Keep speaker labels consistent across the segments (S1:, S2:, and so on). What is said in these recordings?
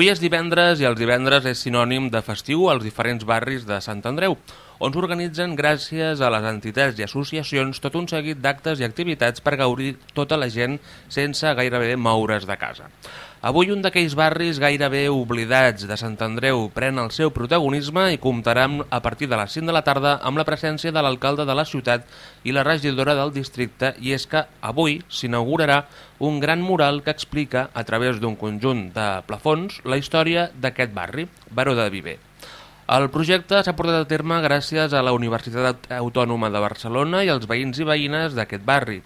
S1: Avui és divendres i els divendres és sinònim de festiu als diferents barris de Sant Andreu, on s'organitzen gràcies a les entitats i associacions tot un seguit d'actes i activitats per gaudir tota la gent sense gairebé moure's de casa. Avui un d'aquells barris gairebé oblidats de Sant Andreu pren el seu protagonisme i comptarà a partir de les 5 de la tarda amb la presència de l'alcalde de la ciutat i la regidora del districte i és que avui s'inaugurarà un gran mural que explica a través d'un conjunt de plafons la història d'aquest barri, Baró de Viver. El projecte s'ha portat a terme gràcies a la Universitat Autònoma de Barcelona i als veïns i veïnes d'aquest barri.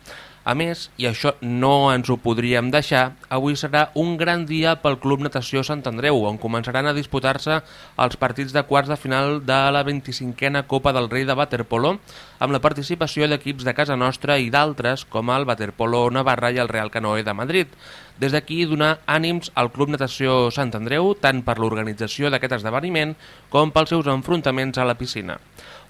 S1: A més, i això no ens ho podríem deixar, avui serà un gran dia pel Club Natació Sant Andreu, on començaran a disputar-se els partits de quarts de final de la 25a Copa del Rei de Waterpolo, amb la participació d'equips de casa nostra i d'altres, com el Waterpolo Navarra i el Real Canoe de Madrid. Des d'aquí donar ànims al Club Natació Sant Andreu, tant per l'organització d'aquest esdeveniment com pels seus enfrontaments a la piscina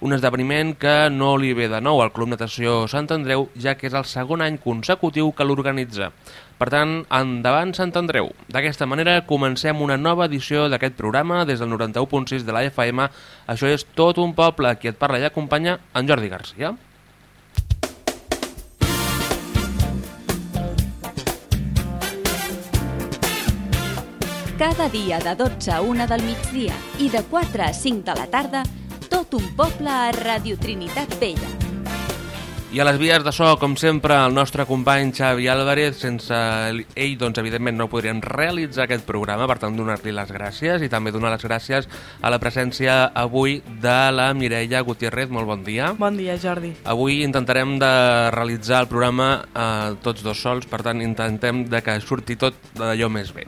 S1: un esdeveniment que no li ve de nou al Club Natació Sant Andreu, ja que és el segon any consecutiu que l'organitza. Per tant, endavant Sant Andreu. D'aquesta manera comencem una nova edició d'aquest programa des del 91.6 de la FM. Això és Tot un poble, qui et parla i acompanya en Jordi Garcia.
S2: Cada dia de 12 a 1 del migdia i de 4 a 5 de la tarda tot un poble a Radio Trinitat Vella.
S1: I a les vies de so, com sempre, el nostre company Xavi Álvarez, sense ell, doncs, evidentment, no podríem realitzar aquest programa, per tant, donar-li les gràcies i també donar les gràcies a la presència avui de la Mireia Gutiérrez. Molt bon dia.
S3: Bon dia, Jordi.
S1: Avui intentarem de realitzar el programa eh, tots dos sols, per tant, intentem de que surti tot d'allò més bé.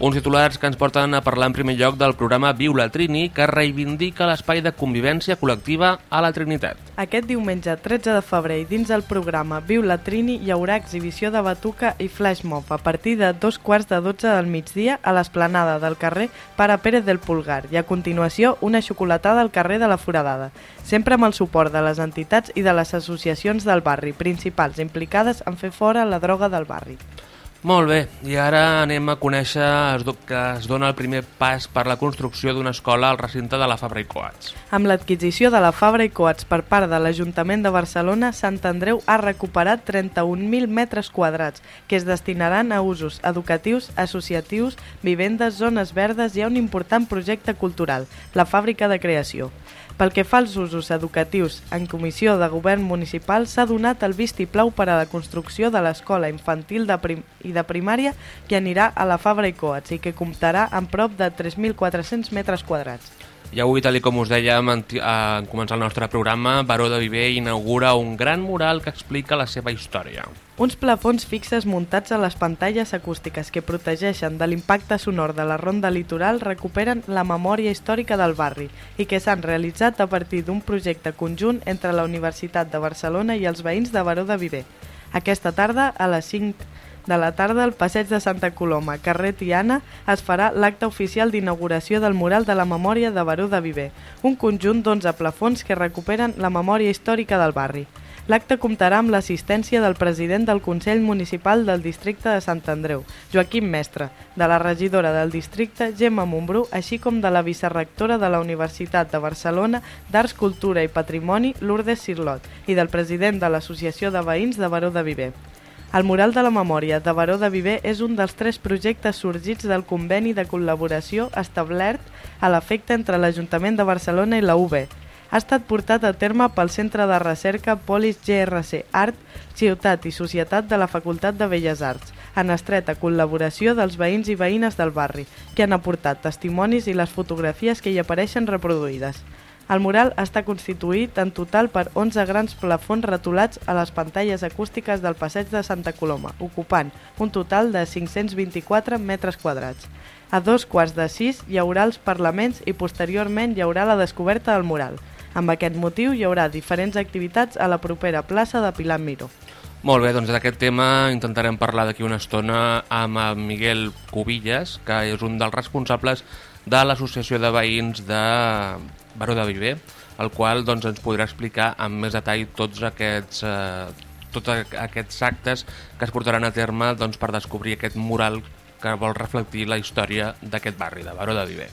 S1: Uns titulars que ens porten a parlar en primer lloc del programa Viu la Trini, que reivindica l'espai de convivència col·lectiva a la Trinitat.
S3: Aquest diumenge 13 de febrer, dins del programa Viu la Trini, hi haurà exhibició de batuca i flash mob a partir de dos quarts de 12 del migdia a l'esplanada del carrer Pare Pérez del Pulgar i a continuació una xocolatada al carrer de la Foradada, sempre amb el suport de les entitats i de les associacions del barri, principals implicades en fer fora la droga del barri.
S1: Molt bé, i ara anem a conèixer que es dona el primer pas per la construcció d'una escola al recinte de la Fabra i Coats.
S3: Amb l'adquisició de la Fabra i Coats per part de l'Ajuntament de Barcelona, Sant Andreu ha recuperat 31.000 metres quadrats que es destinaran a usos educatius, associatius, vivendes, zones verdes i a un important projecte cultural, la Fàbrica de Creació. Pel que fa als usos educatius, en comissió de govern municipal s'ha donat el vistiplau per a la construcció de l'escola infantil de prim i de primària que anirà a la Fabra i Coats i que comptarà amb prop de 3.400 metres quadrats.
S1: I avui, tal com us dèiem en, en començar el nostre programa, Baró de Viver inaugura un gran mural que explica la seva història.
S3: Uns plafons fixes muntats a les pantalles acústiques que protegeixen de l'impacte sonor de la ronda litoral recuperen la memòria històrica del barri i que s'han realitzat a partir d'un projecte conjunt entre la Universitat de Barcelona i els veïns de Baró de Viver. Aquesta tarda, a les 5 de la tarda al Passeig de Santa Coloma, carrer Tiana, es farà l'acte oficial d'inauguració del mural de la memòria de Baró de Viver, un conjunt d'11 plafons que recuperen la memòria històrica del barri. L'acte comptarà amb l'assistència del president del Consell Municipal del Districte de Sant Andreu, Joaquim Mestre, de la regidora del districte, Gemma Montbrú, així com de la vicerrectora de la Universitat de Barcelona d'Arts, Cultura i Patrimoni, Lourdes Sirlot, i del president de l'Associació de Veïns de Baró de Viver. El Mural de la Memòria de Baró de Viver és un dels tres projectes sorgits del conveni de col·laboració establert a l'efecte entre l'Ajuntament de Barcelona i la UB. Ha estat portat a terme pel Centre de Recerca Polis GRC Art, Ciutat i Societat de la Facultat de Belles Arts, en estreta col·laboració dels veïns i veïnes del barri, que han aportat testimonis i les fotografies que hi apareixen reproduïdes. El mural està constituït en total per 11 grans plafons retolats a les pantalles acústiques del passeig de Santa Coloma, ocupant un total de 524 metres quadrats. A dos quarts de sis hi haurà els parlaments i posteriorment hi haurà la descoberta del mural. Amb aquest motiu hi haurà diferents activitats a la propera plaça de Pilar Miró.
S1: Molt bé, doncs d'aquest tema intentarem parlar d'aquí una estona amb el Miguel Cubillas, que és un dels responsables de l'Associació de Veïns de Baró de Viver, el qual doncs, ens podrà explicar amb més detall tots aquests, eh, tots aquests actes que es portaran a terme doncs, per descobrir aquest mural que vol reflectir la història d'aquest barri, de Baró de Viver.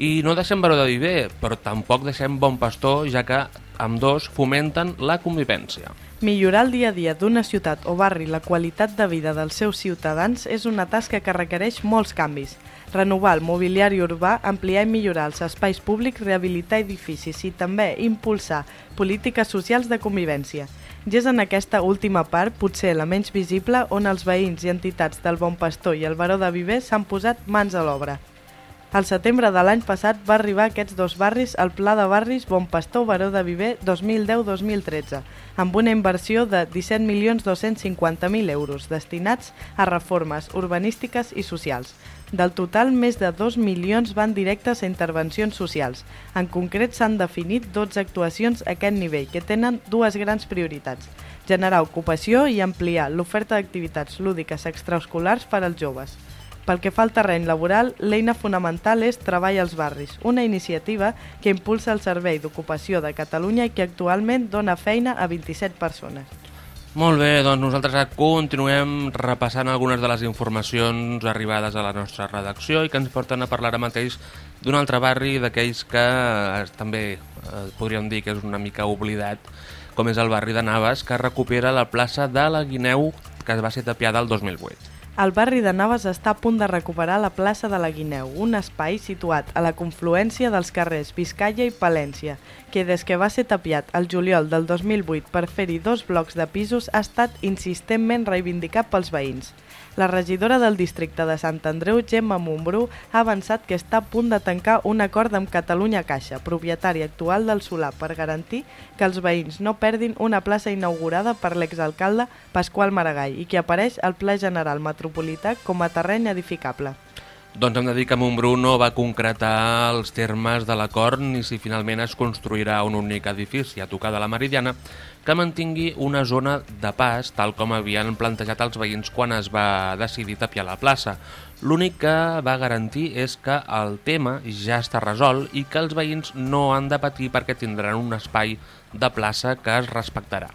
S1: I no deixem Baró de Viver, però tampoc deixem Bon Pastor, ja que amb dos fomenten la convivència.
S3: Millorar el dia a dia d'una ciutat o barri la qualitat de vida dels seus ciutadans és una tasca que requereix molts canvis. Renovar el mobiliari urbà, ampliar i millorar els espais públics, rehabilitar edificis i també impulsar polítiques socials de convivència. I és en aquesta última part, potser la menys visible, on els veïns i entitats del Bon Pastor i el Baró de Viver s'han posat mans a l'obra. Al setembre de l'any passat va arribar aquests dos barris el Pla de Barris Bon Pastor Baró de Viver 2010-2013, amb una inversió de 17.250.000 euros destinats a reformes urbanístiques i socials. Del total, més de 2 milions van directes a intervencions socials. En concret, s'han definit 12 actuacions a aquest nivell, que tenen dues grans prioritats. Generar ocupació i ampliar l'oferta d'activitats lúdiques extraescolars per als joves. Pel que fa al terreny laboral, l'eina fonamental és Treball als barris, una iniciativa que impulsa el Servei d'Ocupació de Catalunya i que actualment dona feina a 27 persones.
S1: Molt bé, doncs nosaltres continuem repassant algunes de les informacions arribades a la nostra redacció i que ens porten a parlar ara mateix d'un altre barri d'aquells que eh, també eh, podríem dir que és una mica oblidat, com és el barri de Naves, que recupera la plaça de la Guineu que va ser tapiada el 2008.
S3: El barri de Navas està a punt de recuperar la plaça de la Guineu, un espai situat a la confluència dels carrers Vizcaya i Palència, que des que va ser tapiat el juliol del 2008 per fer-hi dos blocs de pisos ha estat insistentment reivindicat pels veïns. La regidora del districte de Sant Andreu, Gemma Montbrú, ha avançat que està a punt de tancar un acord amb Catalunya Caixa, propietari actual del solar, per garantir que els veïns no perdin una plaça inaugurada per l'exalcalde Pasqual Maragall i que apareix al Pla General Metropolità com a terreny edificable.
S1: Doncs hem de dir que Montbrú no va concretar els termes de l'acord ni si finalment es construirà un únic edifici a tocar de la Meridiana que mantingui una zona de pas tal com havien plantejat els veïns quan es va decidir tapiar la plaça. L'únic que va garantir és que el tema ja està resolt i que els veïns no han de patir perquè tindran un espai de plaça que es respectarà.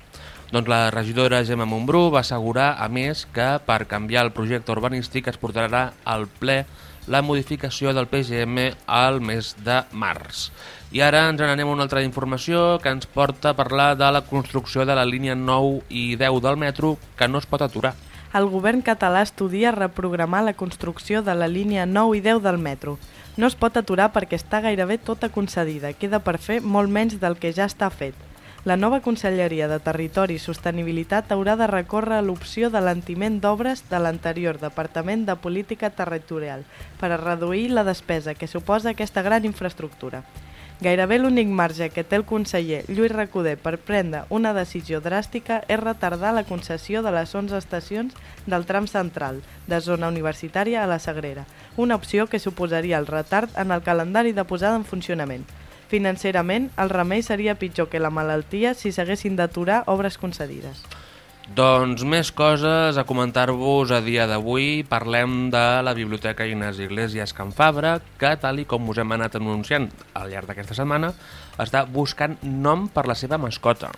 S1: Doncs la regidora Gemma Montbrú va assegurar, a més, que per canviar el projecte urbanístic es portarà al ple la modificació del PGM al mes de març. I ara ens n'anem a una altra informació que ens porta a parlar de la construcció de la línia 9 i 10 del metro que no es pot aturar.
S3: El govern català estudia reprogramar la construcció de la línia 9 i 10 del metro. No es pot aturar perquè està gairebé tota concedida, queda per fer molt menys del que ja està fet. La nova Conselleria de Territori i Sostenibilitat haurà de recórrer a l'opció de l'antiment d'obres de l'anterior Departament de Política Territorial per a reduir la despesa que suposa aquesta gran infraestructura. Gairebé l'únic marge que té el conseller Lluís Recoder per prendre una decisió dràstica és retardar la concessió de les 11 estacions del tram central, de zona universitària a la Sagrera, una opció que suposaria el retard en el calendari de posada en funcionament. Financerament, el remei seria pitjor que la malaltia si s'haguessin d'aturar obres concedides.
S1: Doncs més coses a comentar-vos a dia d'avui. Parlem de la Biblioteca Ignasi Iglesias Can Fabra, que, tal i com us hem anat anunciant al llarg d'aquesta setmana, està buscant nom per la seva mascota.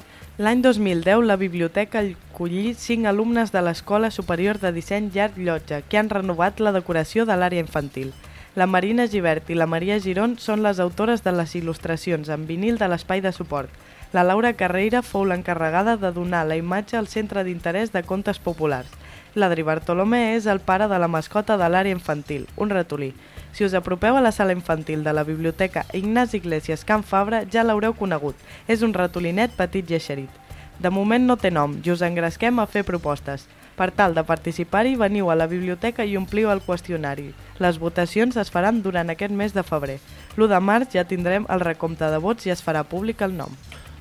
S3: L'any 2010, la biblioteca acollí cinc alumnes de l'Escola Superior de Disseny Llarg Llotja, que han renovat la decoració de l'àrea infantil. La Marina Givert i la Maria Giron són les autores de les il·lustracions en vinil de l'espai de suport. La Laura Carreira fou l'encarregada de donar la imatge al Centre d'Interès de Contes Populars. L'Adri Bartolomé és el pare de la mascota de l'àrea infantil, un ratolí. Si us apropeu a la sala infantil de la biblioteca Ignasi Iglesias Can Fabra, ja l'haureu conegut. És un ratolinet petit i eixerit. De moment no té nom i us engresquem a fer propostes. Per tal de participar-hi, veniu a la biblioteca i ompliu el qüestionari. Les votacions es faran durant aquest mes de febrer. L'1 de març ja tindrem el recompte de vots i es farà públic el nom.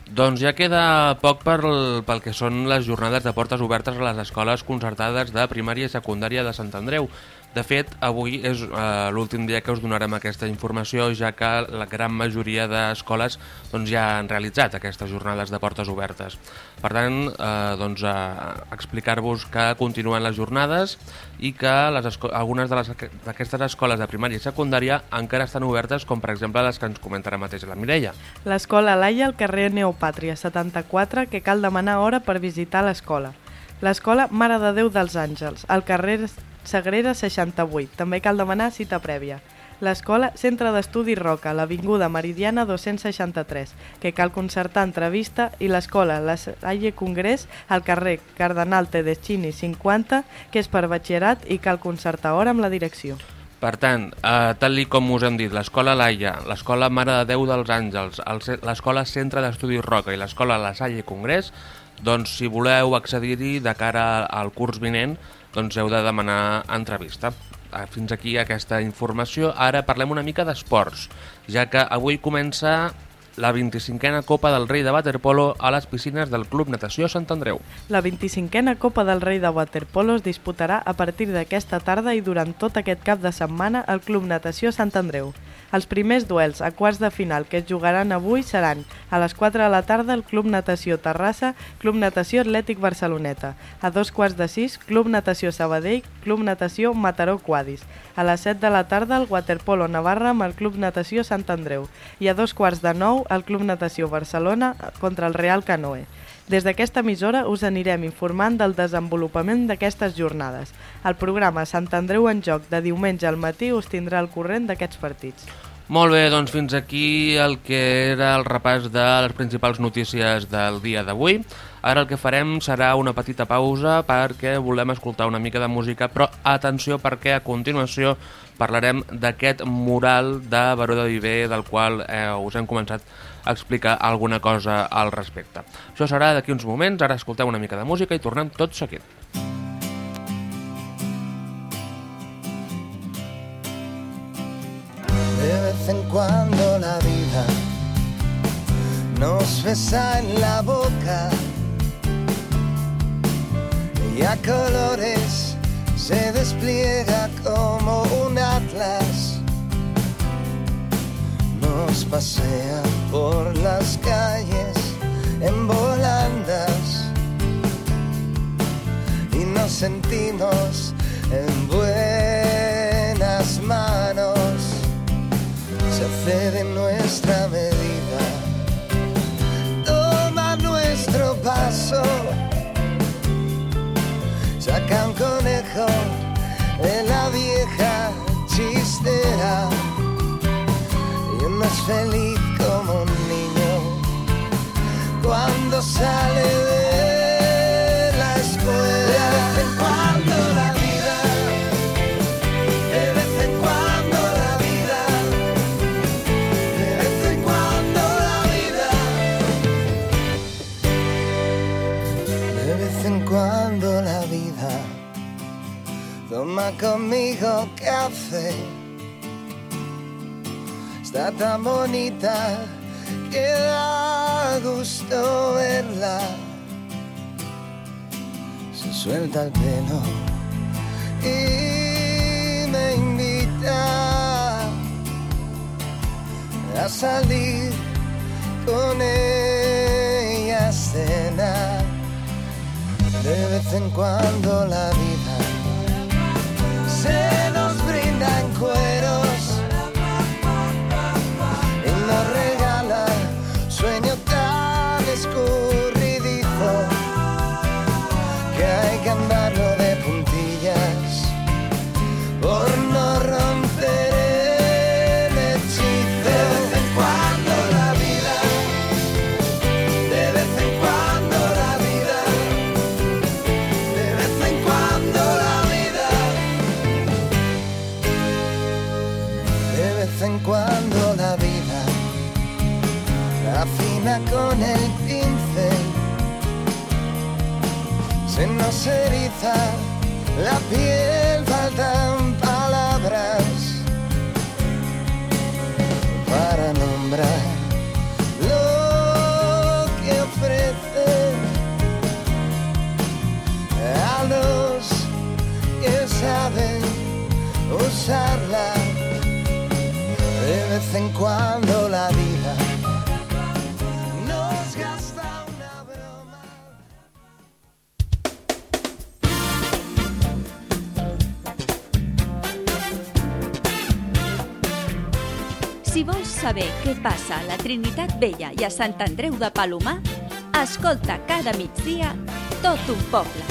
S1: Doncs ja queda poc per, pel que són les jornades de portes obertes a les escoles concertades de primària i secundària de Sant Andreu. De fet, avui és eh, l'últim dia que us donarem aquesta informació, ja que la gran majoria d'escoles doncs, ja han realitzat aquestes jornades de portes obertes. Per tant, eh, doncs, eh, explicar-vos que continuen les jornades i que les algunes d'aquestes escoles de primària i secundària encara estan obertes, com per exemple les que ens comentarà mateix la Mireia.
S3: L'escola Laia al carrer Neopàtria 74, que cal demanar hora per visitar l'escola. L'escola Mare de Déu dels Àngels, al carrer Sagrera 68. També cal demanar cita prèvia. L'escola Centre d'Estudi Roca, l'Avinguda Meridiana 263, que cal concertar entrevista, i l'escola La Salle Congrés, al carrer Cardenal Tedeschini 50, que és per batxillerat i cal concertar hora amb la direcció.
S1: Per tant, eh, tal com us hem dit, l'escola Laia, l'escola Mare de Déu dels Àngels, l'escola Centre d'Estudis Roca i l'escola La Salle Congrés, doncs si voleu accedir-hi de cara al curs vinent, doncs heu de demanar entrevista. Ah, fins aquí aquesta informació. Ara parlem una mica d'esports, ja que avui comença la 25a Copa del Rei de Waterpolo a les piscines del Club Natació Sant Andreu.
S3: La 25a Copa del Rei de Waterpolo es disputarà a partir d'aquesta tarda i durant tot aquest cap de setmana al Club Natació Sant Andreu. Els primers duels a quarts de final que es jugaran avui seran a les 4 de la tarda el Club Natació Terrassa, Club Natació Atlètic Barceloneta, a dos quarts de 6 Club Natació Sabadell, Club Natació Mataró Quadis, a les 7 de la tarda el Waterpolo Navarra amb el Club Natació Sant Andreu i a dos quarts de 9 el Club Natació Barcelona contra el Real Canoe. Des d'aquesta emissora us anirem informant del desenvolupament d'aquestes jornades. El programa Sant Andreu en Joc de diumenge al matí us tindrà al corrent d'aquests partits.
S1: Molt bé, doncs fins aquí el que era el repàs de les principals notícies del dia d'avui. Ara el que farem serà una petita pausa perquè volem escoltar una mica de música, però atenció perquè a continuació parlarem d'aquest mural de Baró de Viver del qual eh, us hem començat explicar alguna cosa al respecte. Això serà d'aquí uns moments, ara escolteu una mica de música i tornem tot seguit.
S4: Vez en cuando la vida nos besa en la boca y a colores se despliega como un atlas nos pasea por las calles en volandas y nos sentimos en buenas manos. Se hace de nuestra medida, toma nuestro paso, saca un conejo de la vieja chistera. Es feliz como un niño cuando sale de conmigo café está tan bonita que da gusto verla. Se suelta el pelo y me invita a salir con ella a cenar. De vez en cuando la vida se con el pincel. Se nos eriza la piel, faltan palabras para nombrar lo que ofrece a los que saben olvidarla. De vez en cuando la vida
S2: saber què passa a la Trinitat Vella i a Sant Andreu de Palomar, escolta cada migdia tot un poble.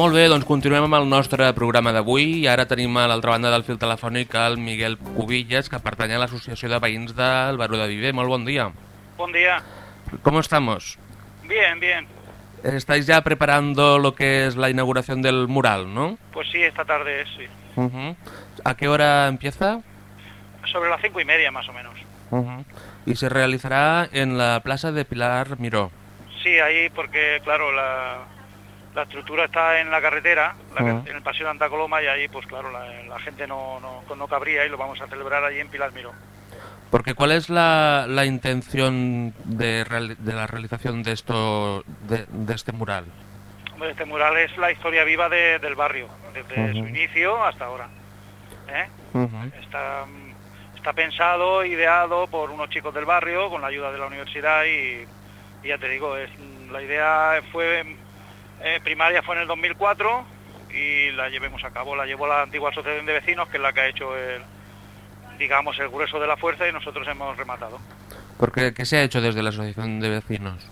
S1: Molt bé, doncs continuem amb el nostre programa d'avui i ara tenim a l'altra banda del fil telefònic el Miguel Cubillas, que pertany a l'Associació de Veïns del Baró de Viver. Molt bon dia.
S5: Buen día.
S1: ¿Cómo estamos?
S5: Bien, bien.
S1: Estáis ya preparando lo que es la inauguración del mural, ¿no?
S5: Pues sí, esta tarde sí.
S1: Ujú. ¿A qué hora empieza?
S5: Sobre las cinco y media más o menos.
S1: Y se realizará en la plaza de Pilar Miró.
S5: Sí, ahí porque, claro, la, la estructura está en la carretera, la
S1: Ah.
S5: en el Paseo de Santa Coloma, y ahí, pues claro, la, la gente no, no, no cabría y lo vamos a celebrar allí en Pilar Miró.
S1: Porque ¿cuál es la, la intención de, de la realización de esto de, de este mural?
S5: Hombre, Este mural es la historia viva de- del barrio, desde su inicio hasta ahora. ¿eh? Está, está pensado, ideado por unos chicos del barrio con la ayuda de la universidad y, y ya te digo, es, la idea fue eh, primaria fue en el 2004 y la llevemos a cabo, la llevó la antigua asociación de vecinos que es la que ha hecho el digamos el grueso de la fuerza y nosotros hemos rematado.
S1: Porque ¿qué se ha hecho desde la asociación de vecinos?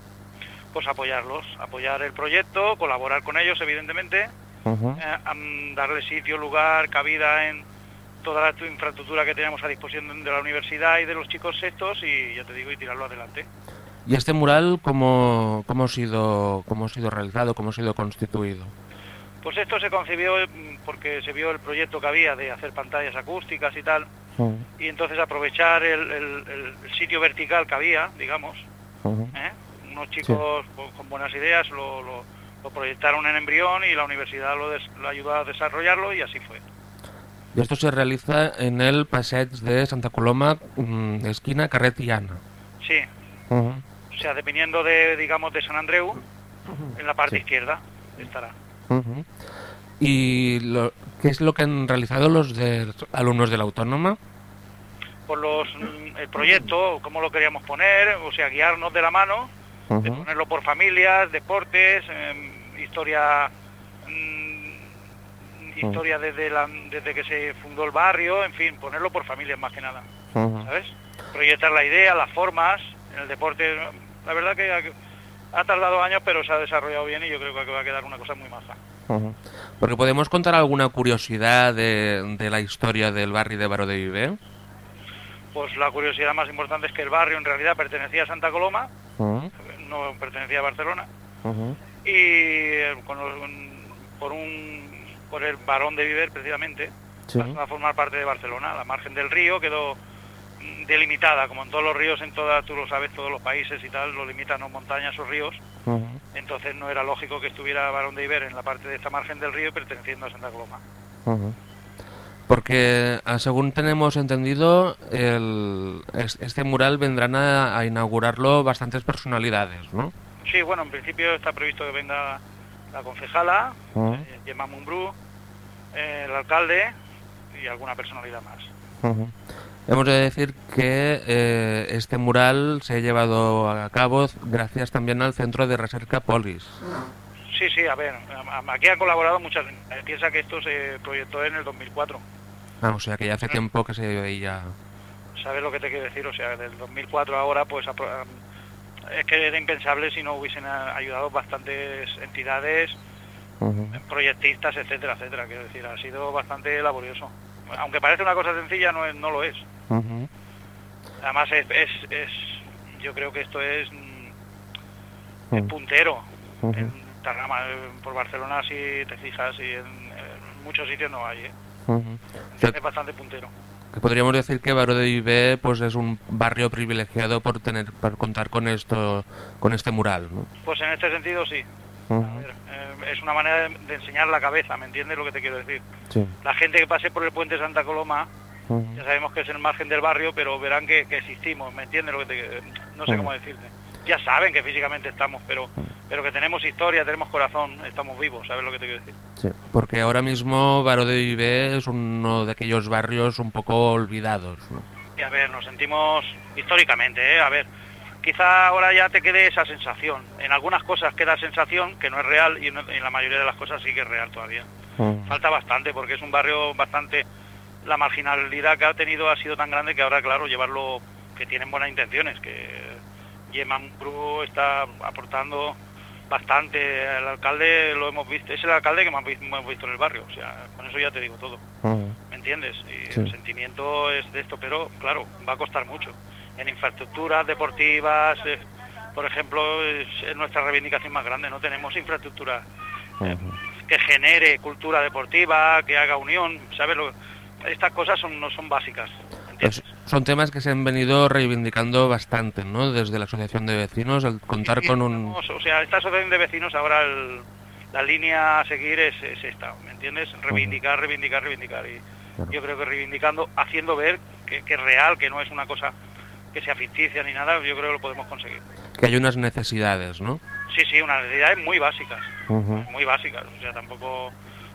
S5: Pues apoyarlos, apoyar el proyecto, colaborar con ellos evidentemente, eh, darle sitio, lugar, cabida en toda la tu- infraestructura que tenemos a disposición de la universidad y de los chicos estos y ya te digo, y tirarlo adelante.
S1: ¿Y este mural cómo, cómo, ha sido, cómo ha sido realizado, cómo ha sido constituido?
S5: Pues esto se concibió mm, porque se vio el proyecto que había de hacer pantallas acústicas y tal, y entonces aprovechar el, el- el- el sitio vertical que había, digamos. ¿eh? unos chicos con, con buenas ideas lo, lo- lo proyectaron en embrión y la universidad lo, des- lo ayudó a desarrollarlo y así fue.
S1: Y esto se realiza en el Passeig de Santa Coloma, mm, esquina Carret.
S5: Sí,
S1: Ujú.
S5: o sea, dependiendo de, digamos, de San Andreu, en la parte
S1: Sí.
S5: izquierda estará.
S1: Ujú. ¿Y lo, qué es lo que han realizado los de, alumnos de la Autónoma?
S5: Por los, mm, el proyecto, cómo lo queríamos poner, o sea, guiarnos de la mano, de ponerlo por familias, deportes, em, historia mm, historia desde, la, desde que se fundó el barrio, en fin, ponerlo por familias más que nada. ¿sabes? Proyectar la idea, las formas, en el deporte, la verdad que ha, ha tardado años, pero se ha desarrollado bien y yo creo que va a quedar una cosa muy maja.
S1: Ujú. Porque podemos contar alguna curiosidad de, de la historia del barrio de Baró de Viver.
S5: Pues la curiosidad más importante es que el barrio en realidad pertenecía a Santa Coloma, no pertenecía a Barcelona, y eh, con los- por un por el varón de Viver precisamente
S1: Sí.
S5: pasó a formar parte de Barcelona la margen del río quedó mm, delimitada como en todos los ríos en todas tú lo sabes todos los países y tal lo limitan o montañas o ríos entonces no era lógico que estuviera varón de Viver en la parte de esta margen del río perteneciendo a Santa Coloma.
S1: Porque, ah, según tenemos entendido, el, es- este mural vendrán a, a inaugurarlo bastantes personalidades, ¿no?
S5: sí bueno en principio está previsto que venga la concejala
S1: Ujú.
S5: eh, Gemma Mumbrú eh, el alcalde y alguna personalidad más
S1: Ujú. Hemos de decir que eh, este mural se ha llevado a cabo gracias también al Centro de Recerca Polis.
S5: Sí, sí, a ver, aquí han colaborado muchas. Piensa que esto se proyectó en el 2004.
S1: Ah, o sea que ya hace tiempo que se veía...
S5: ¿Sabes lo que te quiero decir? O sea, del 2004 a ahora, pues es que era impensable si no hubiesen ayudado bastantes entidades, proyectistas, etcétera, etcétera. Quiero decir, ha sido bastante laborioso. Aunque parece una cosa sencilla, no, es- no lo es. Además, es, es, es- yo creo que esto es, mm, es puntero.
S1: Ujú.
S5: En Tarrama, por Barcelona, si te fijas, y en, en muchos sitios no hay. ¿eh? Es bastante puntero.
S1: Que podríamos decir que Baró de Viver pues es un barrio privilegiado por tener por contar con esto con este mural, ¿no?
S5: Pues en este sentido sí. A
S1: Ujú.
S5: ver, eh, es una manera de, de enseñar la cabeza, ¿me entiendes lo que te quiero decir?
S1: Sí.
S5: La gente que pase por el puente Santa Coloma, ya sabemos que es el margen del barrio, pero verán que, que existimos, ¿me entiendes lo que te No sé cómo decirte. Ya saben que físicamente estamos, pero pero que tenemos historia, tenemos corazón, estamos vivos, ¿sabes lo que te quiero decir?
S1: Sí, porque ahora mismo Baro de Vivé es uno de aquellos barrios un poco olvidados. ¿no?
S5: Y a ver, nos sentimos históricamente, ¿eh? A ver, quizá ahora ya te quede esa sensación. En algunas cosas queda sensación que no es real y en en la mayoría de las cosas sí que es real todavía. Falta bastante porque es un barrio bastante... La marginalidad que ha tenido ha sido tan grande que ahora, claro, llevarlo... que tienen buenas intenciones, que Yeman Cruz está aportando bastante. El alcalde lo hemos visto, es el alcalde que más hemos visto en el barrio, o sea, con eso ya te digo todo. ¿Me entiendes? Y
S1: Sí.
S5: el sentimiento es de esto, pero claro, va a costar mucho. En infraestructuras deportivas, eh, por ejemplo, es, es nuestra reivindicación más grande. No tenemos infraestructura eh, que genere cultura deportiva, que haga unión, ¿sabes? Lo, estas cosas son, no son básicas.
S1: Pues son temas que se han venido reivindicando bastante, ¿no? Desde la Asociación de Vecinos, el contar
S5: Y
S1: con un...
S5: estamos- O sea, esta asociación de vecinos ahora el- la línea a seguir es, es esta, ¿me entiendes? Reivindicar, reivindicar, reivindicar. Y
S1: Claro.
S5: yo creo que reivindicando, haciendo ver que, que es real, que no es una cosa que sea ficticia ni nada, yo creo que lo podemos conseguir.
S1: que hay unas necesidades, ¿no?
S5: Sí, sí, unas necesidades muy básicas,
S1: Ujú.
S5: muy básicas. O sea, tampoco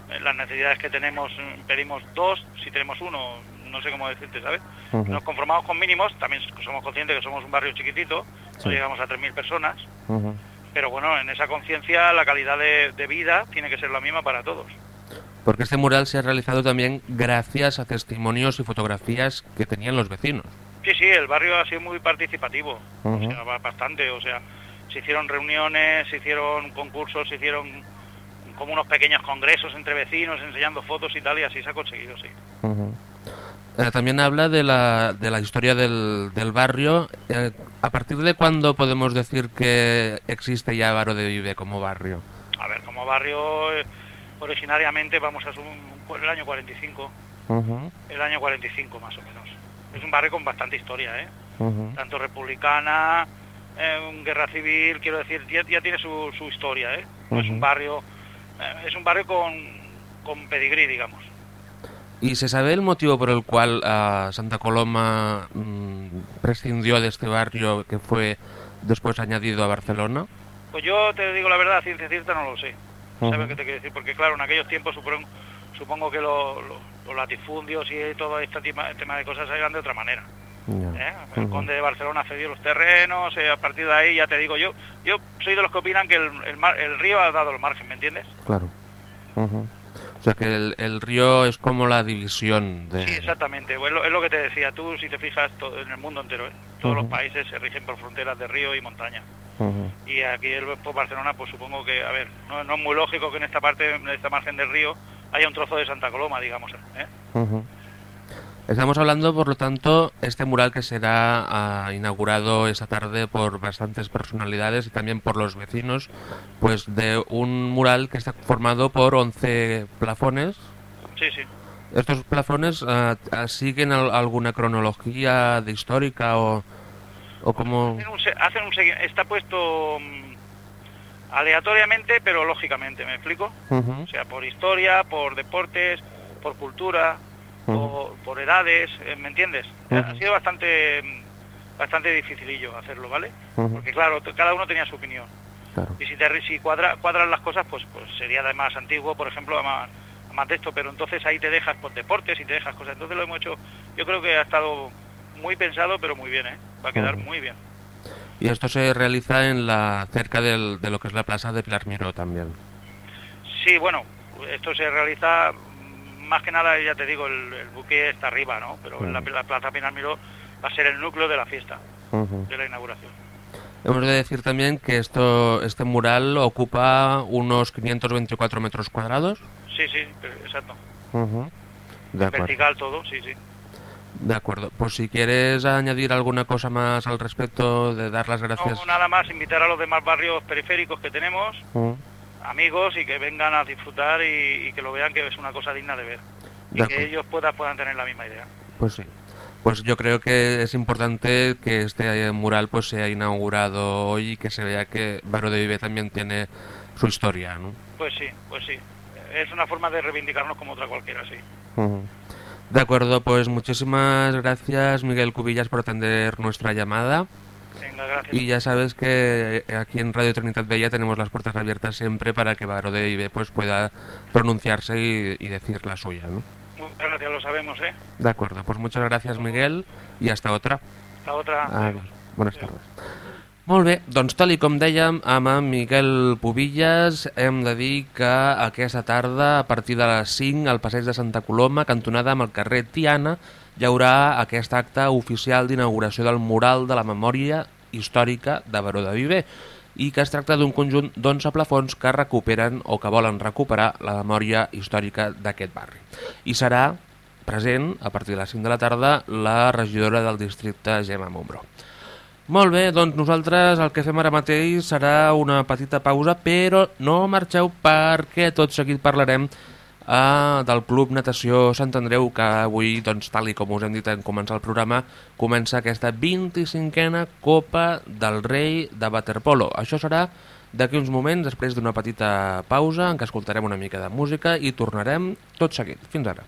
S5: eh, las necesidades que tenemos, mm, pedimos dos, si tenemos uno, no sé cómo decirte, ¿sabes? Nos conformamos con mínimos, también somos conscientes que somos un barrio chiquitito,
S1: Sí.
S5: no llegamos a 3.000 personas, pero bueno, en esa conciencia la calidad de, de vida tiene que ser la misma para todos.
S1: Porque este mural se ha realizado también gracias a testimonios y fotografías que tenían los vecinos.
S5: Sí, sí, el barrio ha sido muy participativo, o sea, ba- bastante, o sea, se hicieron reuniones, se hicieron concursos, se hicieron como unos pequeños congresos entre vecinos, enseñando fotos y tal, y así se ha conseguido, sí.
S1: Eh, también habla de la, de la historia del, del barrio. Eh, ¿A partir de cuándo podemos decir que existe ya Baro de Vive como barrio?
S5: A ver, como barrio, eh, originariamente vamos a asumir el año 45, el año 45 más o menos. Es un barrio con bastante historia, ¿eh? Tanto republicana, eh, guerra civil, quiero decir, ya, ya tiene su, su historia, ¿eh? No es un barrio, es un barrio con, con pedigrí, digamos.
S1: ¿Y se sabe el motivo por el cual ah, Santa Coloma mm, prescindió de este barrio que fue después añadido a Barcelona?
S5: Pues yo te digo la verdad, ciencia cierta no lo sé.
S1: Ujú.
S5: ¿Sabes qué te quiero decir? Porque claro, en aquellos tiempos supongo, supongo que lo- lo- los latifundios y todo este tema, tema de cosas eran de otra manera. ¿eh? El conde de Barcelona cedió los terrenos, eh, a partir de ahí ya te digo yo, yo soy de los que opinan que el, el mar- el río ha dado el margen, ¿me entiendes?
S1: Claro. O sea que el, el río es como la división de...
S5: Sí, exactamente. Pues es, lo, es lo que te decía, tú si te fijas todo, en el mundo entero, ¿eh? todos los países se rigen por fronteras de río y montaña. Y aquí el por Barcelona, pues supongo que, a ver, no, no es muy lógico que en esta parte, en esta margen del río, haya un trozo de Santa Coloma, digamos. ¿eh?
S1: Estamos hablando, por lo tanto, este mural que será ah, inaugurado esta tarde por bastantes personalidades y también por los vecinos, pues de un mural que está formado por 11 plafones.
S5: Sí, sí.
S1: ¿Estos plafones ah, ah, siguen al- alguna cronología de histórica o, o como...?
S5: Hacen un, hacen un está puesto mm, aleatoriamente, pero lógicamente, ¿me explico?
S1: Ujú,
S5: O sea, por historia, por deportes, por cultura, Por, por edades, eh, ¿me entiendes? Ha sido bastante bastante dificilillo hacerlo, ¿vale? Porque claro, cada uno tenía su opinión.
S1: Claro.
S5: Y si, te, ri- si cuadra, cuadran las cosas, pues, pues sería de más antiguo, por ejemplo, a más, a más de esto, pero entonces ahí te dejas por deportes y te dejas cosas. Entonces lo hemos hecho, yo creo que ha estado muy pensado, pero muy bien, ¿eh? Va a quedar muy bien.
S1: Y esto se realiza en la cerca del- de lo que es la plaza de Pilar Miró también.
S5: Sí, bueno, esto se realiza más que nada, ya te digo, el, el buque está arriba, ¿no? Pero en la, la Plaza Pinar Miró va a ser el núcleo de la fiesta, de la inauguración.
S1: Hemos de decir también que esto, este mural ocupa unos 524 metros cuadrados.
S5: Sí, sí, pero- exacto.
S1: De acuerdo.
S5: Vertical todo, sí, sí.
S1: De acuerdo. Pues si quieres añadir alguna cosa más al respecto, de dar las gracias.
S5: No, nada más invitar a los demás barrios periféricos que tenemos. Amigos, y que vengan a disfrutar y, y que lo vean que es una cosa digna de ver. Y
S1: De
S5: que ellos puedan, puedan tener la misma idea.
S1: Pues sí. Pues yo creo que es importante que este mural pues sea inaugurado hoy y que se vea que Baro de Vive también tiene su historia, ¿no?
S5: Pues sí, pues sí. Es una forma de reivindicarnos como otra cualquiera, sí.
S1: De acuerdo, pues muchísimas gracias Miguel Cubillas por atender nuestra llamada.
S5: Venga, gracias.
S6: Y ya sabes que aquí en Radio Trinidad Bella tenemos las puertas abiertas siempre para que Baro de IB pues, pueda pronunciarse y, y decir la suya. ¿no?
S5: Muchas gracias, lo sabemos, ¿eh?
S6: De acuerdo, pues muchas gracias Miguel y hasta otra.
S5: La otra...
S6: Adiós. Bones tardes. Molt bé, doncs tal i com dèiem amb en Miquel Pubillas hem de dir que aquesta tarda a partir de les 5 al passeig de Santa Coloma, cantonada amb el carrer Tiana, hi haurà aquest acte oficial d'inauguració del mural de la memòria històrica de Baró de Viver i que es tracta d'un conjunt d'11 plafons que recuperen o que volen recuperar la memòria històrica d'aquest barri. I serà present, a partir de les 5 de la tarda, la regidora del districte Gemma Montbró. Molt bé, doncs nosaltres el que fem ara mateix serà una petita pausa, però no marxeu perquè tot seguit parlarem eh, del Club Natació Sant Andreu, que avui, doncs, tal i com us hem dit en començar el programa, comença aquesta 25a Copa del Rei de Waterpolo. Això serà d'aquí uns moments, després d'una petita pausa, en què escoltarem una mica de música i tornarem tot seguit. Fins ara.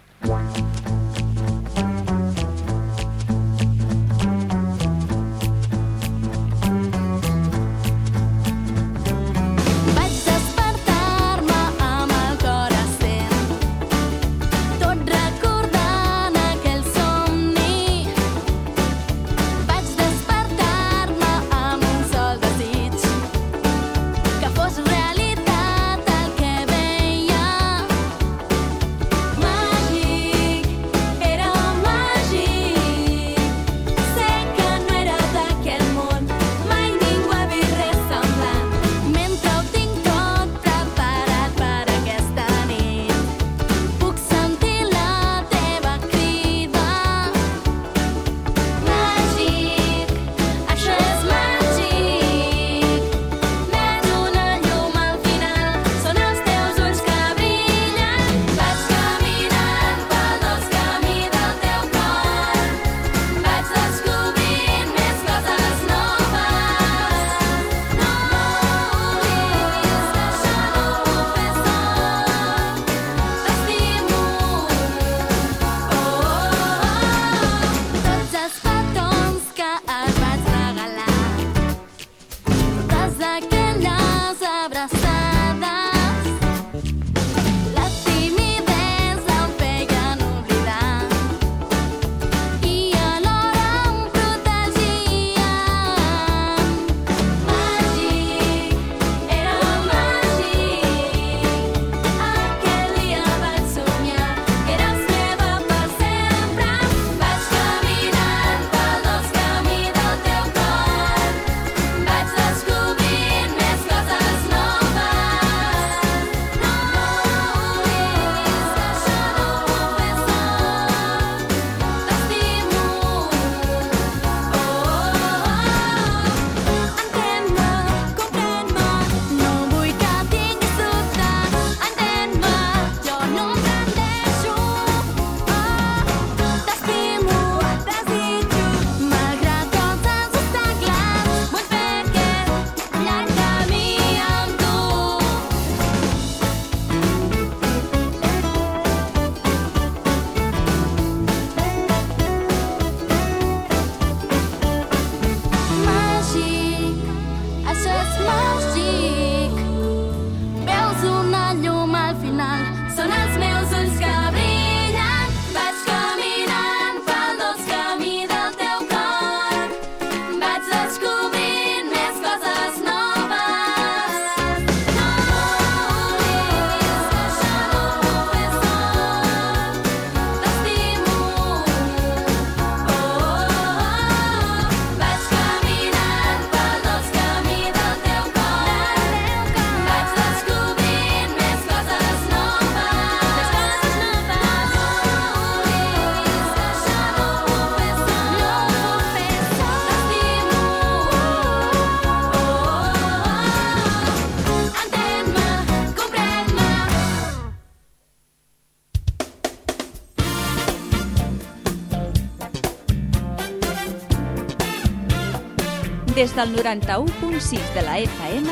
S2: Des del 91.6 de la FM,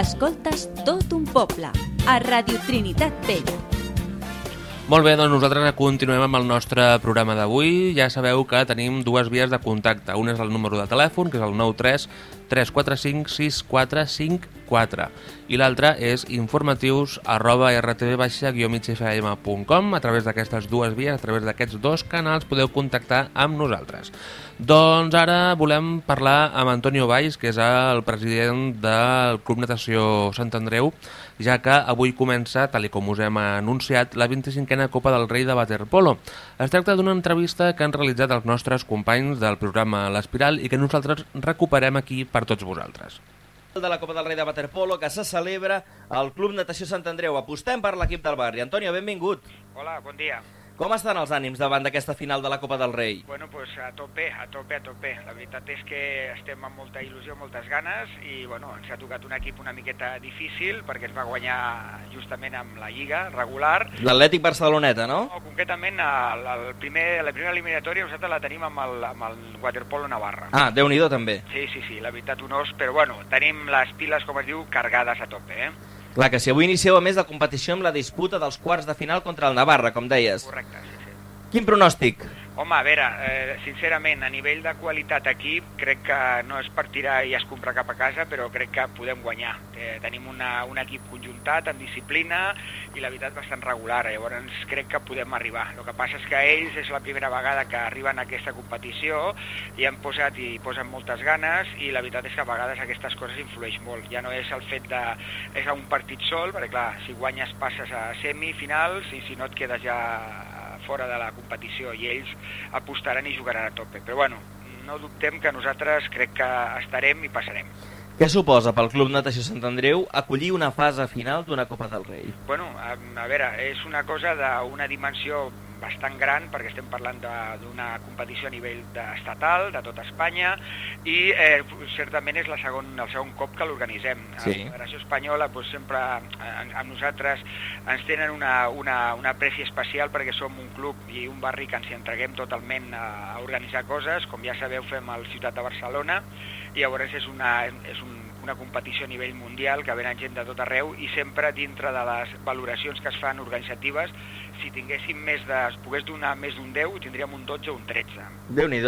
S2: escoltes tot un poble, a Radio Trinitat Vella.
S1: Molt bé, doncs nosaltres continuem amb el nostre programa d'avui. Ja sabeu que tenim dues vies de contacte. Un és el número de telèfon, que és el 93 345 6454 i l'altre és informatius arroba rtv-migfm.com A través d'aquestes dues vies, a través d'aquests dos canals podeu contactar amb nosaltres. Doncs ara volem parlar amb Antonio Valls, que és el president del Club Natació Sant Andreu, ja que avui comença, tal com us hem anunciat, la 25a Copa del Rei de Waterpolo. Es tracta d'una entrevista que han realitzat els nostres companys del programa L'Espiral i que nosaltres recuperem aquí per tots vosaltres.
S7: De la Copa del Rei de Waterpolo que se celebra al Club Natació Sant Andreu. Apostem per l'equip del barri. Antonio, benvingut.
S8: Hola, bon dia.
S7: Com estan els ànims davant d'aquesta final de la Copa del Rei?
S8: Bueno, pues a tope, a tope, a tope. La veritat és que estem amb molta il·lusió, moltes ganes i bueno, ens ha tocat un equip una miqueta difícil perquè es va guanyar justament amb la Lliga regular.
S7: L'Atlètic Barceloneta, no?
S8: No, concretament el, el primer, la primera eliminatòria nosaltres la tenim amb el, amb el Waterpolo Navarra.
S7: Ah, déu nhi també.
S8: Sí, sí, sí, la veritat un os, però bueno, tenim les piles, com es diu, cargades a tope, eh?
S7: Clar que si avui inicieu a més la competició amb la disputa dels quarts de final contra el Navarra, com deies.
S8: Correcte, sí, sí.
S7: Quin pronòstic?
S8: Home, a veure, eh, sincerament, a nivell de qualitat equip, crec que no és per tirar i escombrar cap a casa, però crec que podem guanyar. Eh, tenim una, un equip conjuntat, amb disciplina, i la veritat bastant regular, llavors crec que podem arribar. El que passa és que ells és la primera vegada que arriben a aquesta competició i han posat i posen moltes ganes i la veritat és que a vegades aquestes coses influeix molt. Ja no és el fet de... és un partit sol, perquè clar, si guanyes passes a semifinals i si no et quedes ja fora de la competició i ells apostaran i jugaran a tope. Però bueno, no dubtem que nosaltres crec que estarem i passarem.
S7: Què suposa pel Club Natació Sant Andreu acollir una fase final d'una Copa del Rei?
S8: Bueno, a, a veure, és una cosa d'una dimensió bastant gran perquè estem parlant d'una competició a nivell de- estatal, de tota Espanya i eh, certament és la segon, el segon cop que l'organitzem.
S7: Sí.
S8: La Federació Espanyola doncs, sempre eh, amb nosaltres ens tenen una, una, una apreci especial perquè som un club i un barri que ens hi entreguem totalment a, a organitzar coses, com ja sabeu fem al Ciutat de Barcelona i llavors és una, és un, una competició a nivell mundial que venen gent de tot arreu i sempre dintre de les valoracions que es fan organitzatives si tinguéssim més de, es pogués donar més d'un 10 tindríem un 12 o un 13
S7: déu nhi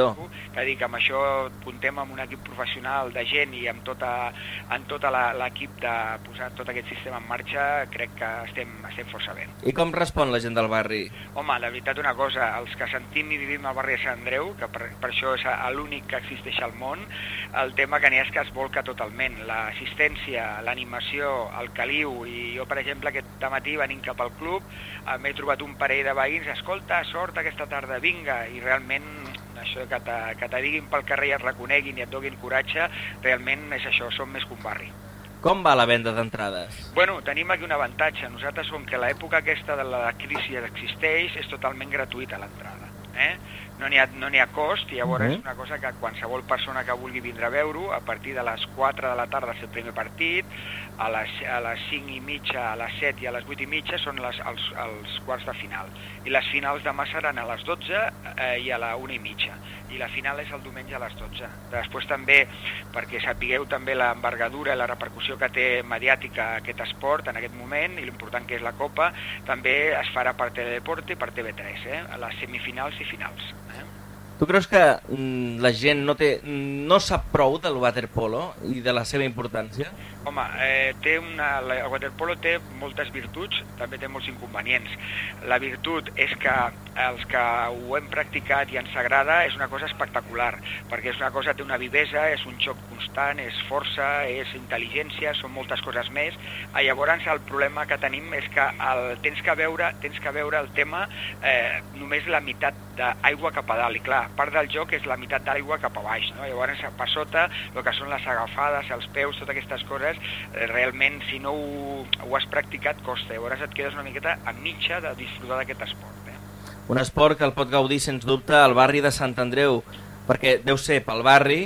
S8: que dic, amb això puntem amb un equip professional de gent i amb tota, amb tota la- l'equip de posar tot aquest sistema en marxa crec que estem, estem força bé.
S7: I com respon la gent del barri?
S8: Home, la veritat una cosa, els que sentim i vivim al barri de Sant Andreu, que per, per això és l'únic que existeix al món, el tema que n'hi ha és que es volca totalment. L'assistència, l'animació, el caliu, i jo, per exemple, aquest matí venint cap al club, eh, m'he trobat un parell de veïns, escolta, sort aquesta tarda, vinga, i realment això que te, que te diguin pel carrer i et reconeguin i et donin coratge, realment és això, som més que un barri.
S7: Com va la venda d'entrades?
S8: Bueno, tenim aquí un avantatge. Nosaltres, com que l'època aquesta de la crisi existeix, és totalment gratuïta l'entrada. Eh? No n'hi ha, no ha cost i llavors
S7: Mhm.
S8: és una cosa que qualsevol persona que vulgui vindre a veure-ho, a partir de les 4 de la tarda és el primer partit, a les, a les 5 i mitja, a les 7 i a les 8 i mitja són les, els, els quarts de final. I les finals demà seran a les 12 eh, i a la 1 i mitja. I la final és el diumenge a les 12. Després també, perquè sapigueu també l'envergadura i la repercussió que té mediàtica aquest esport en aquest moment i l'important que és la Copa, també es farà per Teledeporte i per TV3, eh? a les semifinals i finals.
S7: Tu creus que mm, la gent no, té, no sap prou del waterpolo i de la seva importància?
S8: Home, eh, té una, el waterpolo té moltes virtuts, també té molts inconvenients. La virtut és que els que ho hem practicat i ens agrada és una cosa espectacular, perquè és una cosa, té una vivesa, és un xoc constant, és força, és intel·ligència, són moltes coses més. Ah, llavors el problema que tenim és que el, tens, que veure, tens que veure el tema eh, només la meitat d'aigua cap a dalt, i clar, part del joc és la meitat d'aigua cap a baix, no? llavors per sota el que són les agafades, els peus, totes aquestes coses, eh, realment si no ho, ho has practicat costa, llavors et quedes una miqueta a mitja de disfrutar d'aquest esport. Eh?
S7: Un esport que el pot gaudir, sens dubte, al barri de Sant Andreu, perquè deu ser pel barri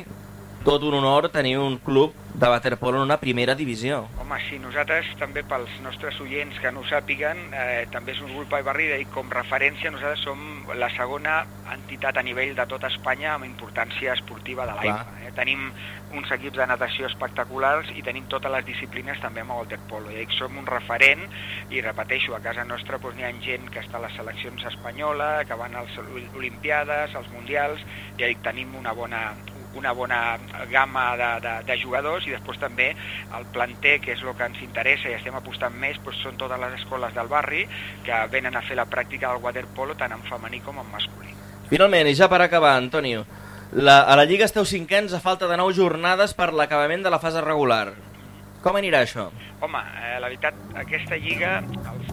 S7: tot un honor tenir un club de waterpolo en una primera divisió.
S8: Home, sí, nosaltres també pels nostres oients que no ho sàpiguen, eh, també és un grup al barri i com referència nosaltres som la segona entitat a nivell de tota Espanya amb importància esportiva de l'aigua. Eh? Tenim uns equips de natació espectaculars i tenim totes les disciplines també amb el waterpolo. I som un referent i repeteixo, a casa nostra doncs, n'hi ha gent que està a les seleccions espanyola, que van a les Olimpiades, als Mundials, ja dic, tenim una bona, una bona gamma de, de, de jugadors i després també el planter, que és el que ens interessa i estem apostant més, doncs són totes les escoles del barri que venen a fer la pràctica del waterpolo tant en femení com en masculí.
S7: Finalment, i ja per acabar, Antonio, la, a la Lliga esteu cinquens a falta de 9 jornades per l'acabament de la fase regular. Com anirà això?
S8: Home, eh, la veritat, aquesta lliga,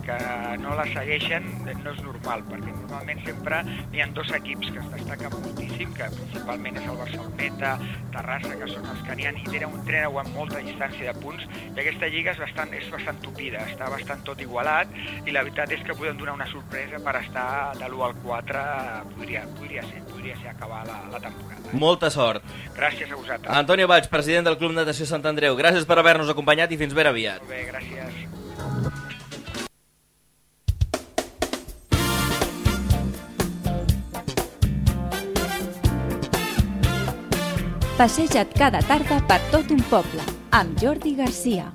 S8: que no la segueixen, eh, no és normal, perquè normalment sempre n'hi ha dos equips que es destaquen moltíssim, que principalment és el Barceloneta, Terrassa, que són els que n'hi ha, i tenen un treu amb molta distància de punts, i aquesta lliga és bastant, és bastant tupida, està bastant tot igualat, i la veritat és que podem donar una sorpresa per estar de l'1 al 4, eh, podria, podria ser, podria ser acabar la, la temporada.
S7: Molta sort.
S8: Gràcies a vosaltres.
S7: Antonio Baig, president del Club Natació Sant Andreu, gràcies per haver-nos acompanyat i fins ben aviat.
S8: Molt bé, gràcies.
S2: Passeja't cada tarda per tot un poble, amb Jordi Garcia.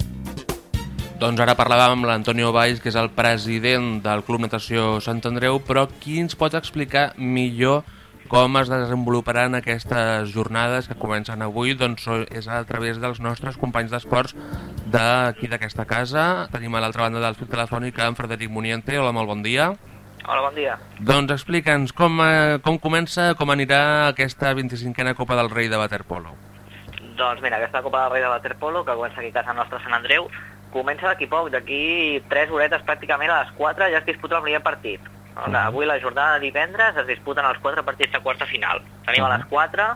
S1: Doncs ara parlàvem amb l'Antonio Valls, que és el president del Club Natació Sant Andreu, però qui ens pot explicar millor com es desenvoluparan aquestes jornades que comencen avui? Doncs és a través dels nostres companys d'esports d'aquí d'aquesta casa. Tenim a l'altra banda del fil telefònic en Frederic Muniente. Hola, molt bon dia.
S9: Hola, bon dia.
S1: Doncs explica'ns com, eh, com comença, com anirà aquesta 25a Copa del Rei de Waterpolo.
S9: Doncs mira, aquesta Copa del Rei de Waterpolo, que comença aquí a casa nostra Sant Andreu, comença d'aquí poc, d'aquí 3 horetes pràcticament a les 4 ja es disputa el primer partit. Uh Avui la jornada de divendres es disputen els 4 partits de quarta final. Tenim a les 4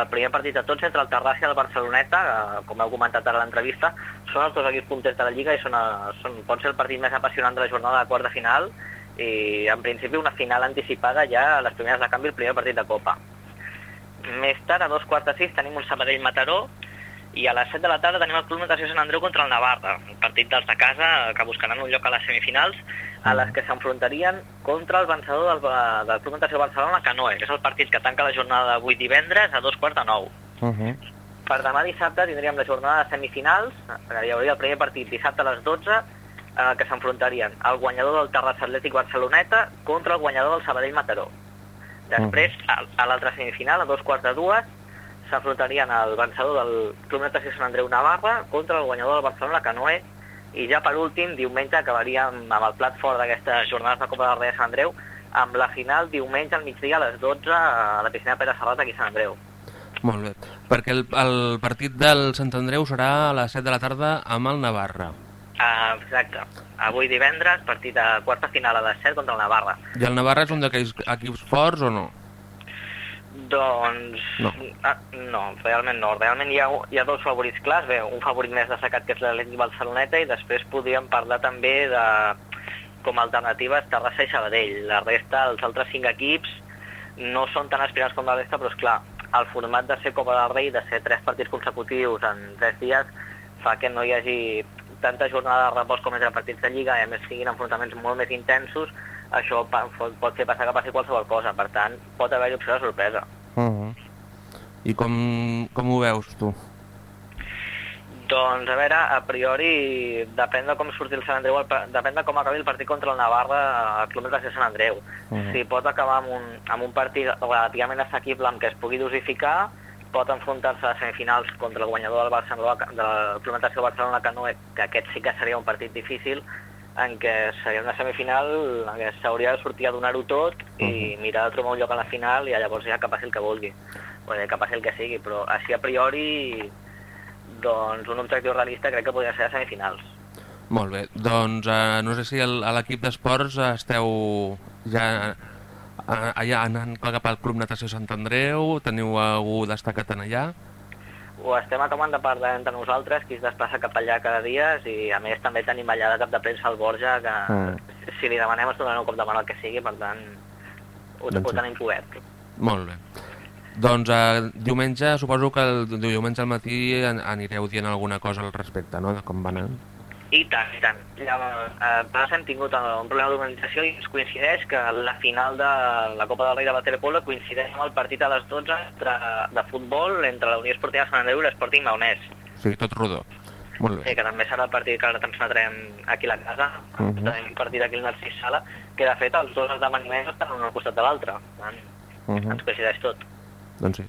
S9: el primer partit de tots entre el Terrassa i el Barceloneta, que, com heu comentat ara a l'entrevista, són els dos equips punters de la Lliga i són, són, pot ser el partit més apassionant de la jornada de quarta final i en principi una final anticipada ja a les primeres de canvi el primer partit de Copa. Més tard, a dos quarts de sis, tenim un Sabadell-Mataró i a les 7 de la tarda tenim el Club Natació Sant Andreu contra el Navarra, un partit dels de casa que buscaran un lloc a les semifinals a les que s'enfrontarien contra el vencedor del, del Club Natació Barcelona Canoe, que és el partit que tanca la jornada d'avui divendres a dos quarts de nou.
S1: Uh -huh.
S9: Per demà dissabte tindríem la jornada de semifinals, hi hauria el primer partit dissabte a les 12, el que s'enfrontarien el guanyador del Terrassa Atlètic Barceloneta contra el guanyador del Sabadell Mataró. Després, a, a l'altra semifinal, a dos quarts de dues, s'enfrontarien el vencedor del Club Natació Sant Andreu Navarra contra el guanyador del Barcelona Canoe i ja per últim, diumenge, acabaríem amb el plat fort d'aquestes jornades de Copa del Rei de Sant Andreu amb la final diumenge al migdia a les 12 a la piscina Pere Serrat aquí a Sant Andreu.
S1: Molt bé. Perquè el, el partit del Sant Andreu serà a les 7 de la tarda amb el Navarra.
S9: Uh, exacte. Avui divendres, partit de quarta final a les 7 contra el Navarra.
S1: I el Navarra és un d'aquells equips forts o no?
S9: Doncs...
S1: No.
S9: Ah, no, realment no. Realment hi ha, hi ha dos favorits clars. Bé, un favorit més destacat que és l'Atlètic Barceloneta i després podríem parlar també de com a alternatives Terrassa i Sabadell. La resta, els altres cinc equips, no són tan aspirants com la resta, però és clar, el format de ser Copa del Rei, de ser tres partits consecutius en tres dies, fa que no hi hagi tanta jornada de repòs com a partits de Lliga i a més siguin enfrontaments molt més intensos, això pot fer passar que passi qualsevol cosa. Per tant, pot haver-hi opció de sorpresa.
S1: Uh -huh. I com, com ho veus, tu?
S9: Doncs, a veure, a priori, depèn de com surti el Sant Andreu, el depèn de com acabi el partit contra el Navarra al Club Natació Sant Andreu.
S1: Mhm.
S9: Si pot acabar amb un, amb un partit relativament assequible amb què es pugui dosificar, pot enfrontar-se a semifinals contra el guanyador del, Barcelona, del Club Natació Barcelona Canoe, que aquest sí que seria un partit difícil, en què seria una semifinal en què s'hauria de sortir a donar-ho tot i mirar de trobar un lloc a la final i llavors ja que passi el que vulgui, o bé, que passi el que sigui, però així a priori doncs un objectiu realista crec que podria ser a semifinals.
S1: Molt bé. Doncs eh, no sé si el- a l'equip d'esports esteu ja allà anant cap al Club Natació Sant Andreu, teniu algú destacat en allà?
S9: Ho estem acabant de parlar entre nosaltres, qui es desplaça cap allà cada dia, i a més també tenim allà de cap de premsa el Borja, que
S1: Mm.
S9: si li demanem es donarà un cop de mano el que sigui, per tant ho,
S1: Doncs
S9: ho tenim cobert.
S1: Molt bé. Doncs eh, diumenge, suposo que el diumenge al matí an- anireu dient alguna cosa al respecte, no?, de com va anar.
S9: I tant, i tant. Llavors, eh, hem tingut un problema d'organització i ens coincideix que la final de la Copa del Rei de Waterpolo coincideix amb el partit a les 12 entre, de futbol entre la Unió Esportiva Sant Andreu i l'Esporting Maonès.
S1: O sigui, tot rodó. Molt
S9: Sí,
S1: bé.
S9: que també serà el partit que retransmetrem aquí a la casa, uh
S1: Mhm.
S9: -huh. tenim un partit aquí al Narcís Sala, que de fet els dos esdeveniments estan un al costat de l'altre.
S1: Uh -huh.
S9: Ens coincideix tot.
S1: Doncs sí.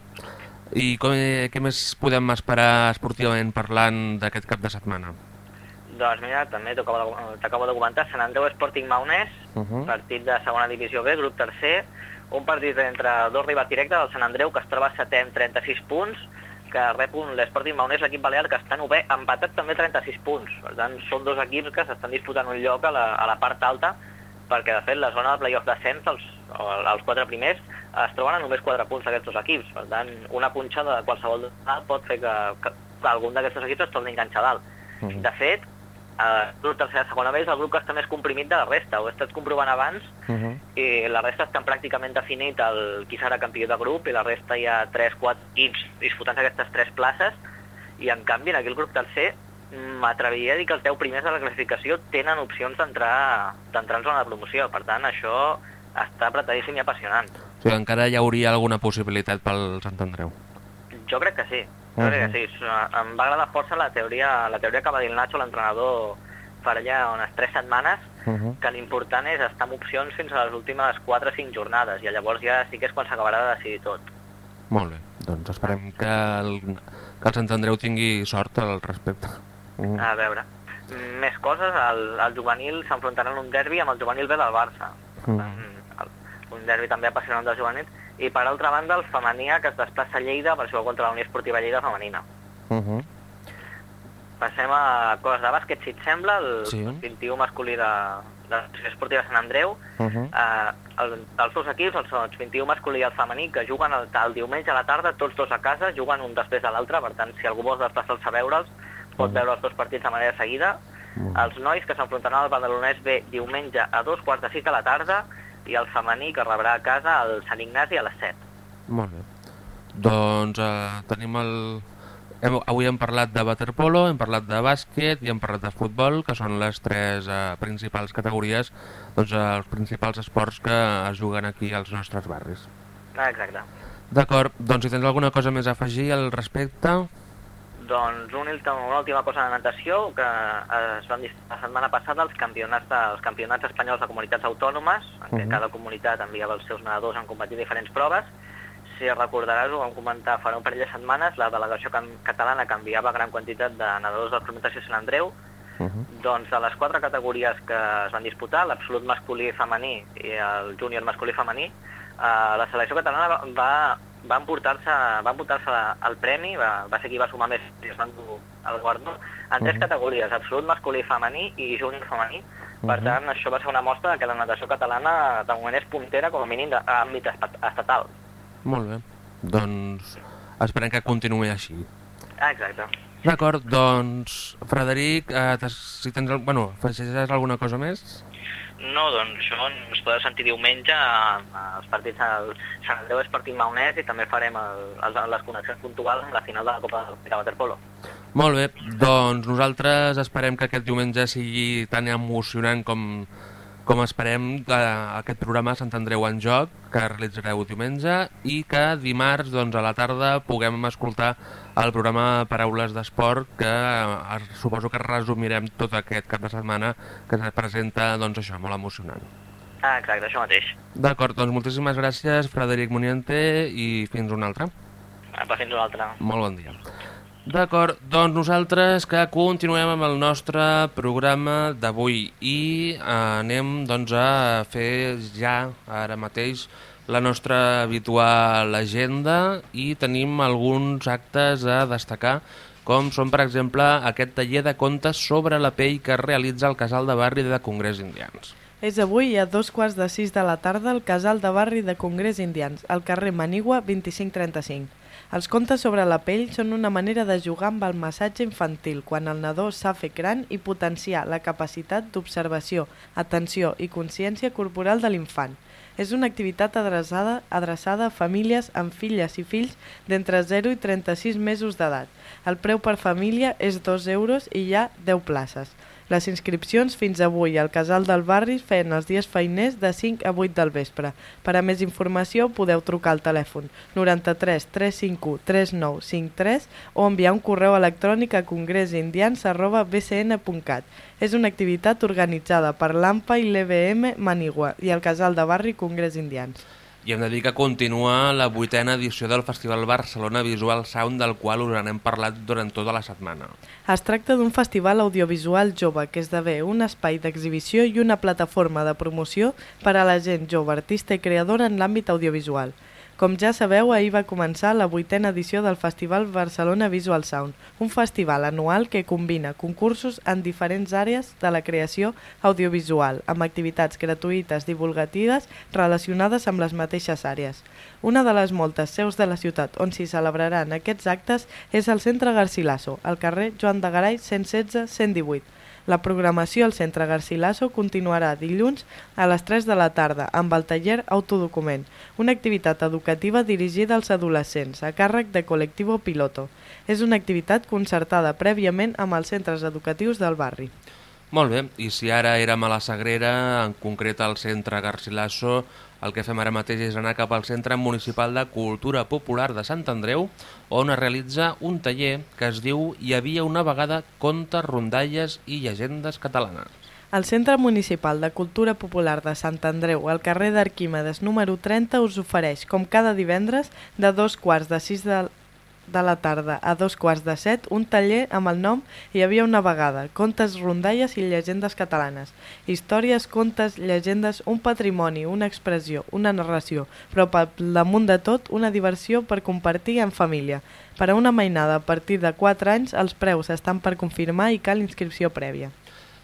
S1: I com, eh, què més podem esperar esportivament parlant d'aquest cap de setmana?
S9: Doncs mira, també t'acabo de, comentar, Sant Andreu Sporting Maonès,
S1: Uh -huh.
S9: partit de segona divisió B, grup tercer, un partit entre dos rivals directes, el Sant Andreu, que es troba setè amb 36 punts, que rep un l'Sporting Maonès, l'equip balear, que està novè, empatat també a 36 punts. Per tant, són dos equips que s'estan disputant un lloc a la, a la part alta, perquè de fet la zona de playoff d'ascens, els, els quatre primers, es troben a només 4 punts d'aquests dos equips. Per tant, una punxada de qualsevol dalt pot fer que, que, algun d'aquests equips es torni a enganxar a dalt.
S1: Mhm.
S9: De fet, eh, el grup tercera segona B és el grup que està més comprimit de la resta. Ho he estat comprovant abans
S1: Uh -huh.
S9: i la resta està pràcticament definit el qui serà campió de grup i la resta hi ha 3-4 equips disputant aquestes tres places i en canvi en aquell grup tercer m'atreviria a dir que els 10 primers de la classificació tenen opcions d'entrar d'entrar en zona de promoció. Per tant, això està apretadíssim i apassionant.
S1: O sigui, encara hi hauria alguna possibilitat pel Sant Andreu.
S9: Jo crec que sí. Crec que sí. Em va agradar força la teoria, la teoria que va dir el Nacho, l'entrenador, per allà unes 3 setmanes,
S1: Uh -huh.
S9: que l'important és estar amb opcions fins a les últimes 4 o 5 jornades i llavors ja sí que és quan s'acabarà de decidir tot.
S1: Molt bé. Doncs esperem que el, que el Sant Andreu tingui sort al respecte. Uh -huh.
S9: A veure, mm, més coses, el, el juvenil s'enfrontarà en un derbi amb el juvenil B del Barça.
S1: Mm.
S9: Mm, el- Un derbi també apassionant del juvenil. I per altra banda, el femení que es desplaça a Lleida per jugar contra la Unió Esportiva Lleida femenina.
S1: Uh -huh.
S9: Passem a coses de bàsquet, si et sembla, el
S1: Sí.
S9: 21 masculí de, de l'Associació Esportiva Sant Andreu.
S1: Uh -huh.
S9: Eh, el, els dos equips, els, els 21 masculí i el femení, que juguen el, el diumenge a la tarda, tots dos a casa, juguen un després de l'altre, per tant, si algú vol desplaçar-se a veure'ls, pot veure els dos partits de manera seguida. Els nois que s'enfrontaran al Badalonès B diumenge a dos quarts de sis de la tarda i el femení que rebrà a casa el Sant Ignasi a les 7.
S1: Molt bé. Doncs eh, tenim el... Hem, avui hem parlat de waterpolo, hem parlat de bàsquet i hem parlat de futbol, que són les tres eh, principals categories, doncs eh, els principals esports que es juguen aquí als nostres barris.
S9: Ah, exacte.
S1: D'acord, doncs si tens alguna cosa més a afegir al respecte...
S9: Doncs un, una última cosa de natació, que eh, es van dir la setmana passada els campionats, de, els campionats espanyols de comunitats autònomes, en què
S1: Mhm.
S9: cada comunitat enviava els seus nedadors en competir diferents proves. Si recordaràs, ho vam comentar farà un parell de setmanes, la delegació catalana que enviava gran quantitat de nedadors Club Natació Sant Andreu,
S1: Uh -huh.
S9: doncs de les quatre categories que es van disputar, l'absolut masculí i femení i el júnior masculí i femení, eh, la selecció catalana va, va, va emportar-se va emportar-se el premi, va, va ser qui va sumar més i es van dur el guardó, en tres
S1: Mhm.
S9: categories, absolut masculí i femení i júnior femení. Per
S1: Mhm.
S9: tant, això va ser una mostra de que la natació catalana de moment és puntera com a mínim d'àmbit estatal.
S1: Molt bé. Doncs esperem que continuï així.
S9: Ah, exacte.
S1: D'acord, doncs, Frederic, eh, si tens, bueno, afegiràs alguna cosa més?
S9: No, doncs això ens podeu sentir diumenge als partits al Sant Andreu Esporting Maonès i també farem el, el, les connexions puntuals amb la final de la Copa de Waterpolo.
S1: Molt bé, doncs nosaltres esperem que aquest diumenge sigui tan emocionant com, com esperem que aquest programa Sant Andreu en Joc, que realitzareu diumenge, i que dimarts doncs, a la tarda puguem escoltar el programa Paraules d'Esport, que eh, suposo que resumirem tot aquest cap de setmana que es presenta doncs, això, molt emocionant.
S9: Ah, exacte, això mateix.
S1: D'acord, doncs moltíssimes gràcies, Frederic Muniente, i fins una altra.
S9: Apa, fins una altra.
S1: Molt bon dia. D'acord, doncs nosaltres que continuem amb el nostre programa d'avui i eh, anem doncs, a fer ja ara mateix la nostra habitual agenda i tenim alguns actes a destacar com són, per exemple, aquest taller de contes sobre la pell que realitza el casal de barri de Congrés Indians.
S3: És avui a dos quarts de sis de la tarda al casal de barri de Congrés Indians, al carrer Manigua 2535. Els contes sobre la pell són una manera de jugar amb el massatge infantil quan el nadó s'ha fet gran i potenciar la capacitat d'observació, atenció i consciència corporal de l'infant. És una activitat adreçada, adreçada a famílies amb filles i fills d'entre 0 i 36 mesos d'edat. El preu per família és 2 euros i hi ha 10 places. Les inscripcions fins avui al Casal del Barri feien els dies feiners de 5 a 8 del vespre. Per a més informació podeu trucar al telèfon 93 351 3953 o enviar un correu electrònic a congresindians.bcn.cat. És una activitat organitzada per l'AMPA i l'EBM Manigua i el Casal de Barri Congrés Indians.
S1: I hem de dir que continua la vuitena edició del Festival Barcelona Visual Sound, del qual us n'hem parlat durant tota la setmana.
S3: Es tracta d'un festival audiovisual jove que esdevé un espai d'exhibició i una plataforma de promoció per a la gent jove, artista i creadora en l'àmbit audiovisual. Com ja sabeu, ahir va començar la vuitena edició del Festival Barcelona Visual Sound, un festival anual que combina concursos en diferents àrees de la creació audiovisual, amb activitats gratuïtes divulgatives relacionades amb les mateixes àrees. Una de les moltes seus de la ciutat on s'hi celebraran aquests actes és el Centre Garcilaso, al carrer Joan de Garay 116-118. La programació al Centre Garcilaso continuarà dilluns a les 3 de la tarda amb el taller Autodocument, una activitat educativa dirigida als adolescents a càrrec de Colectivo Piloto. És una activitat concertada prèviament amb els centres educatius del barri.
S1: Molt bé, i si ara érem a la Sagrera, en concret al centre Garcilaso, el que fem ara mateix és anar cap al Centre Municipal de Cultura Popular de Sant Andreu, on es realitza un taller que es diu Hi havia una vegada contes, rondalles i llegendes catalanes.
S3: El Centre Municipal de Cultura Popular de Sant Andreu, al carrer d'Arquímedes número 30, us ofereix, com cada divendres, de dos quarts de sis de, de la tarda a dos quarts de set, un taller amb el nom Hi havia una vegada, contes, rondalles i llegendes catalanes. Històries, contes, llegendes, un patrimoni, una expressió, una narració, però per damunt de tot, una diversió per compartir en família. Per a una mainada a partir de 4 anys, els preus estan per confirmar i cal inscripció prèvia.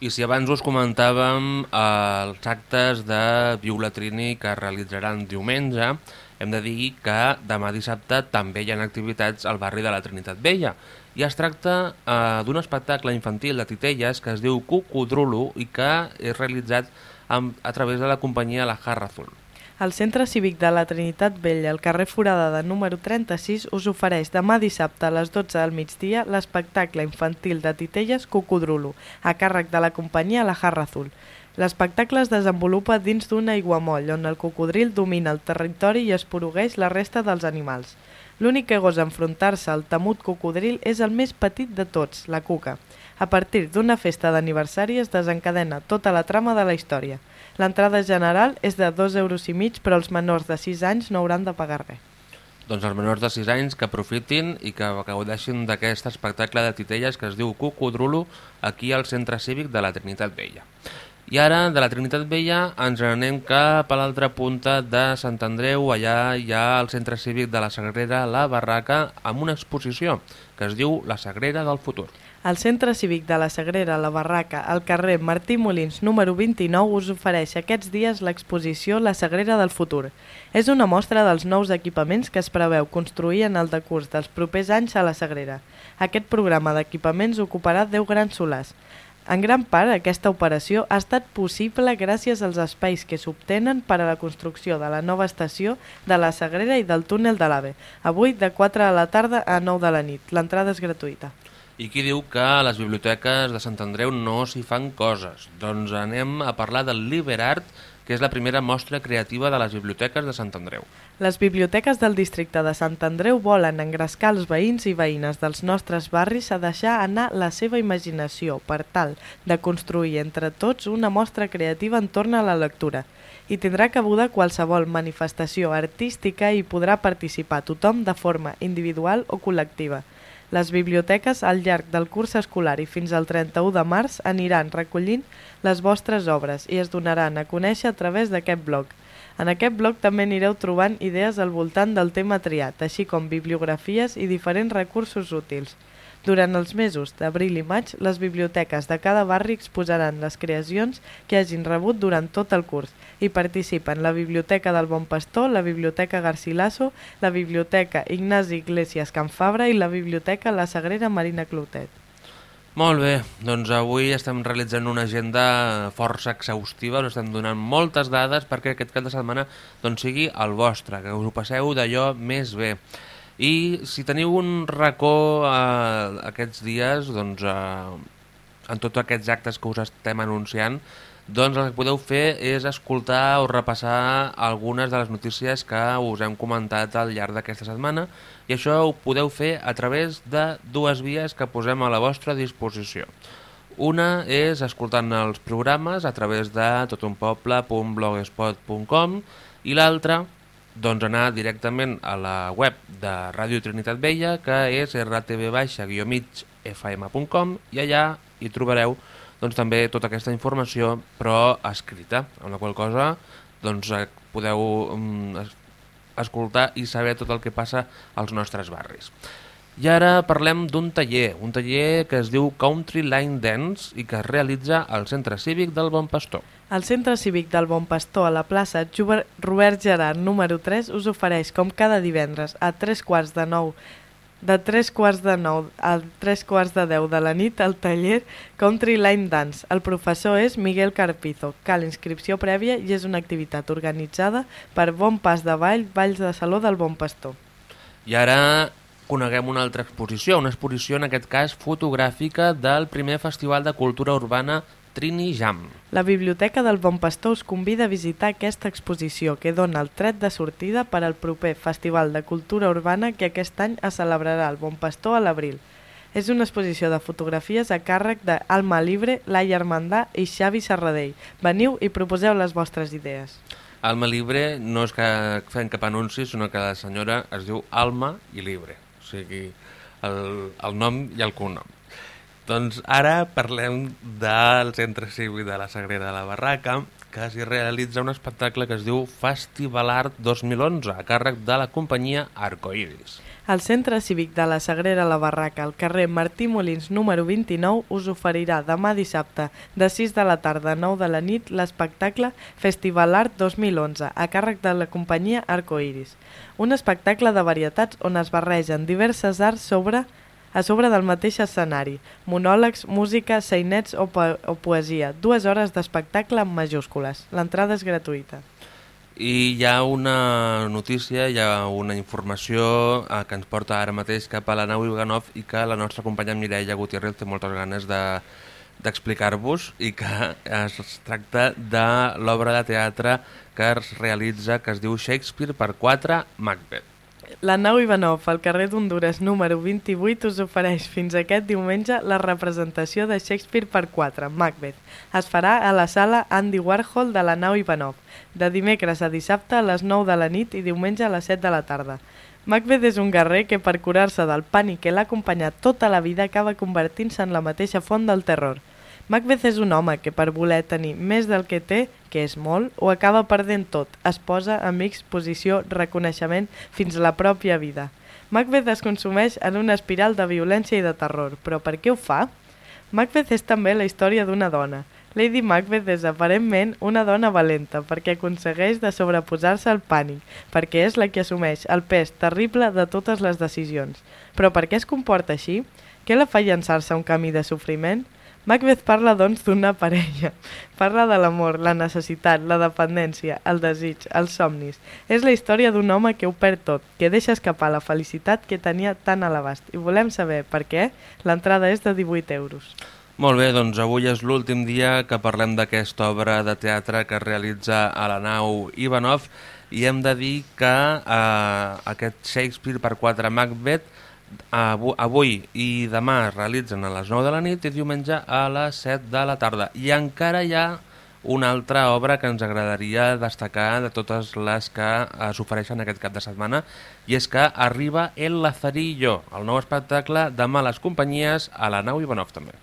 S1: I si abans us comentàvem eh, els actes de Violatrini que es realitzaran diumenge, hem de dir que demà dissabte també hi ha activitats al barri de la Trinitat Vella. I es tracta eh, d'un espectacle infantil de titelles que es diu Cucudrulo i que és realitzat amb, a través de la companyia La Jarra Azul.
S3: El Centre Cívic de la Trinitat Vella, al carrer Foradada número 36, us ofereix demà dissabte a les 12 del migdia l'espectacle infantil de titelles Cucudrulo, a càrrec de la companyia La Jarra Azul. L'espectacle es desenvolupa dins d'un aiguamoll on el cocodril domina el territori i esporugueix la resta dels animals. L'únic que gosa enfrontar-se al temut cocodril és el més petit de tots, la cuca. A partir d'una festa d'aniversari es desencadena tota la trama de la història. L'entrada general és de 2 euros i mig, però els menors de 6 anys no hauran de pagar res.
S1: Doncs els menors de 6 anys que aprofitin i que gaudeixin d'aquest espectacle de titelles que es diu Cucudrulo aquí al Centre Cívic de la Trinitat Vella. I ara, de la Trinitat Vella, ens anem cap a l'altra punta de Sant Andreu. Allà hi ha el Centre Cívic de la Sagrera, la Barraca, amb una exposició que es diu La Sagrera del Futur.
S3: El Centre Cívic de la Sagrera, la Barraca, al carrer Martí Molins número 29, us ofereix aquests dies l'exposició La Sagrera del Futur. És una mostra dels nous equipaments que es preveu construir en el decurs dels propers anys a la Sagrera. Aquest programa d'equipaments ocuparà 10 grans solars. En gran part, aquesta operació ha estat possible gràcies als espais que s'obtenen per a la construcció de la nova estació de la Sagrera i del túnel de l'AVE, avui de 4 de la tarda a 9 de la nit. L'entrada és gratuïta.
S1: I qui diu que a les biblioteques de Sant Andreu no s'hi fan coses? Doncs anem a parlar del Liberart, que és la primera mostra creativa de les biblioteques de Sant Andreu.
S3: Les biblioteques del districte de Sant Andreu volen engrescar els veïns i veïnes dels nostres barris a deixar anar la seva imaginació per tal de construir entre tots una mostra creativa entorn a la lectura. I tindrà cabuda qualsevol manifestació artística i podrà participar tothom de forma individual o col·lectiva. Les biblioteques al llarg del curs escolar i fins al 31 de març aniran recollint les vostres obres i es donaran a conèixer a través d'aquest blog. En aquest blog també anireu trobant idees al voltant del tema triat, així com bibliografies i diferents recursos útils. Durant els mesos d'abril i maig, les biblioteques de cada barri exposaran les creacions que hagin rebut durant tot el curs i participen la Biblioteca del Bon Pastor, la Biblioteca Garcilaso, la Biblioteca Ignasi Iglesias Can Fabra i la Biblioteca La Sagrera Marina Clotet.
S1: Molt bé, doncs avui estem realitzant una agenda força exhaustiva, us estem donant moltes dades perquè aquest cap de setmana doncs, sigui el vostre, que us ho passeu d'allò més bé. I si teniu un racó eh, aquests dies, doncs eh, en tots aquests actes que us estem anunciant, doncs el que podeu fer és escoltar o repassar algunes de les notícies que us hem comentat al llarg d'aquesta setmana i això ho podeu fer a través de dues vies que posem a la vostra disposició. Una és escoltant els programes a través de totunpoble.blogspot.com i l'altra doncs anar directament a la web de Ràdio Trinitat Vella que és rtv-migfm.com i allà hi trobareu doncs, també tota aquesta informació però escrita, amb la qual cosa doncs, eh, podeu mm, es- escoltar i saber tot el que passa als nostres barris. I ara parlem d'un taller, un taller que es diu Country Line Dance i que es realitza al Centre Cívic del Bon Pastor.
S3: El Centre Cívic del Bon Pastor a la plaça Robert Gerard número 3 us ofereix, com cada divendres, a 3 quarts de 9 de 3 quarts de 9 a 3 quarts de 10 de la nit el taller Country Line Dance. El professor és Miguel Carpizo. Cal inscripció prèvia i és una activitat organitzada per Bon Pas de Vall, Valls de Saló del Bon Pastor.
S1: I ara coneguem una altra exposició, una exposició en aquest cas fotogràfica del primer Festival de Cultura Urbana Trini Jam.
S3: La Biblioteca del Bon Pastor us convida a visitar aquesta exposició que dona el tret de sortida per al proper Festival de Cultura Urbana que aquest any es celebrarà al Bon Pastor a l'abril. És una exposició de fotografies a càrrec d'Alma Libre, Laia Armandà i Xavi Serradell. Veniu i proposeu les vostres idees.
S1: Alma Libre no és que fem cap anunci, sinó que la senyora es diu Alma i Libre. O sigui, el, el nom i el cognom. Doncs ara parlem del Centre Cívic de la Sagrera de la Barraca, que s'hi realitza un espectacle que es diu Festival Art 2011, a càrrec de la companyia Arcoiris.
S3: El Centre Cívic de la Sagrera La Barraca, al carrer Martí Molins número 29, us oferirà demà dissabte, de 6 de la tarda a 9 de la nit, l'espectacle Festival Art 2011, a càrrec de la companyia Arcoiris. Un espectacle de varietats on es barregen diverses arts sobre a sobre del mateix escenari, monòlegs, música, seinets o, po o poesia, dues hores d'espectacle amb majúscules. L'entrada és gratuïta.
S1: I hi ha una notícia, hi ha una informació eh, que ens porta ara mateix cap a la nau Ivanov i que la nostra companya Mireia Gutiérrez té moltes ganes de d'explicar-vos i que es tracta de l'obra de teatre que es realitza, que es diu Shakespeare per 4 Macbeth.
S3: La nau Ivanov, al carrer d'Honduras número 28, us ofereix fins aquest diumenge la representació de Shakespeare per 4, Macbeth. Es farà a la sala Andy Warhol de la nau Ivanov, de dimecres a dissabte a les 9 de la nit i diumenge a les 7 de la tarda. Macbeth és un guerrer que per curar-se del pànic que l'ha acompanyat tota la vida acaba convertint-se en la mateixa font del terror. Macbeth és un home que per voler tenir més del que té, que és molt, ho acaba perdent tot, esposa, amics, posició, reconeixement, fins a la pròpia vida. Macbeth es consumeix en una espiral de violència i de terror, però per què ho fa? Macbeth és també la història d'una dona. Lady Macbeth és aparentment una dona valenta perquè aconsegueix de sobreposar-se al pànic, perquè és la que assumeix el pes terrible de totes les decisions. Però per què es comporta així? Què la fa llançar-se a un camí de sofriment? Macbeth parla, doncs, d'una parella. Parla de l'amor, la necessitat, la dependència, el desig, els somnis. És la història d'un home que ho perd tot, que deixa escapar la felicitat que tenia tan a l'abast. I volem saber per què? L'entrada és de 18 euros.
S1: Molt bé, doncs avui és l'últim dia que parlem d'aquesta obra de teatre que es realitza a la nau Ivanov i hem de dir que eh, aquest Shakespeare per 4 Macbeth avu- avui i demà es realitzen a les 9 de la nit i diumenge a les 7 de la tarda. I encara hi ha una altra obra que ens agradaria destacar de totes les que s'ofereixen aquest cap de setmana i és que arriba El Lazarillo, el nou espectacle de males companyies a la nau Ivanov també.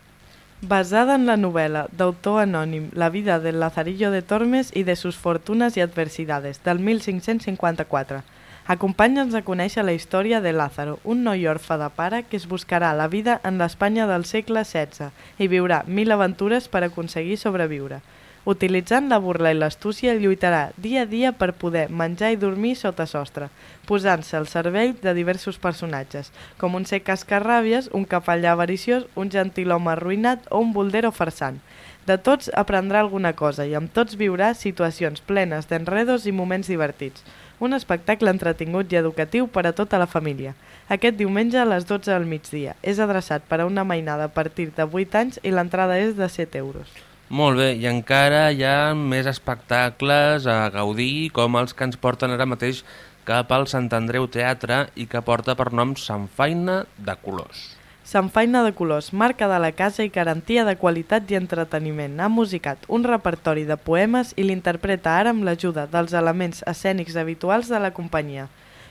S3: Basada en la novel·la d'autor anònim La vida del Lazarillo de Tormes i de sus fortunas y adversidades, del 1554. Acompanya'ns a conèixer la història de Lázaro, un noi orfe de pare que es buscarà la vida en l'Espanya del segle XVI i viurà mil aventures per aconseguir sobreviure. Utilitzant la burla i l'astúcia, lluitarà dia a dia per poder menjar i dormir sota sostre, posant-se al cervell de diversos personatges, com un sec cascarràbies, un capellà avariciós, un gentilhome arruïnat o un boldero farsant. De tots aprendrà alguna cosa i amb tots viurà situacions plenes d'enredos i moments divertits. Un espectacle entretingut i educatiu per a tota la família. Aquest diumenge a les 12 del migdia. És adreçat per a una mainada a partir de 8 anys i l'entrada és de 7 euros.
S1: Molt bé, i encara hi ha més espectacles a gaudir, com els que ens porten ara mateix cap al Sant Andreu Teatre i que porta per nom Sant Faina de Colors.
S3: Sant Faina de Colors, marca de la casa i garantia de qualitat i entreteniment. Ha musicat un repertori de poemes i l'interpreta ara amb l'ajuda dels elements escènics habituals de la companyia.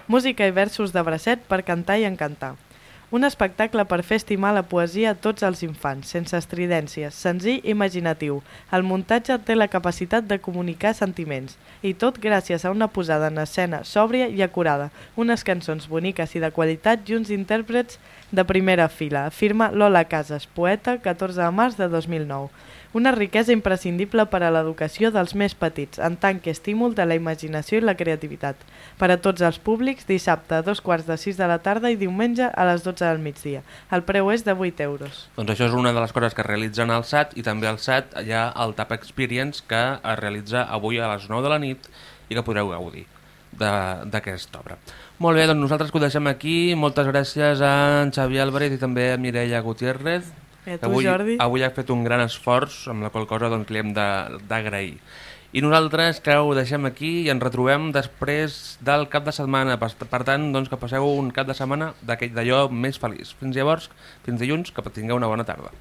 S3: Música i versos de bracet per cantar i encantar. Un espectacle per fer estimar la poesia a tots els infants, sense estridències, senzill i imaginatiu. El muntatge té la capacitat de comunicar sentiments, i tot gràcies a una posada en escena sòbria i acurada, unes cançons boniques i de qualitat i uns intèrprets de primera fila, afirma Lola Casas, poeta, 14 de març de 2009. Una riquesa imprescindible per a l'educació dels més petits, en tant que estímul de la imaginació i la creativitat. Per a tots els públics, dissabte a dos quarts de sis de la tarda i diumenge a les 12 del migdia. El preu és de 8 euros.
S1: Doncs això és una de les coses que realitzen al SAT i també al SAT hi ha el TAP Experience que es realitza avui a les 9 de la nit i que podreu gaudir d'aquesta obra. Molt bé, doncs nosaltres que ho deixem aquí. Moltes gràcies a en Xavi Álvarez i també a Mireia Gutiérrez.
S3: I a
S1: que
S3: tu,
S1: avui,
S3: Jordi.
S1: avui ha fet un gran esforç, amb la qual cosa doncs, li hem de- d'agrair. I nosaltres que ho deixem aquí i ens retrobem després del cap de setmana. Per, per tant, doncs, que passeu un cap de setmana d'allò més feliç. Fins llavors, fins dilluns, que tingueu una bona tarda.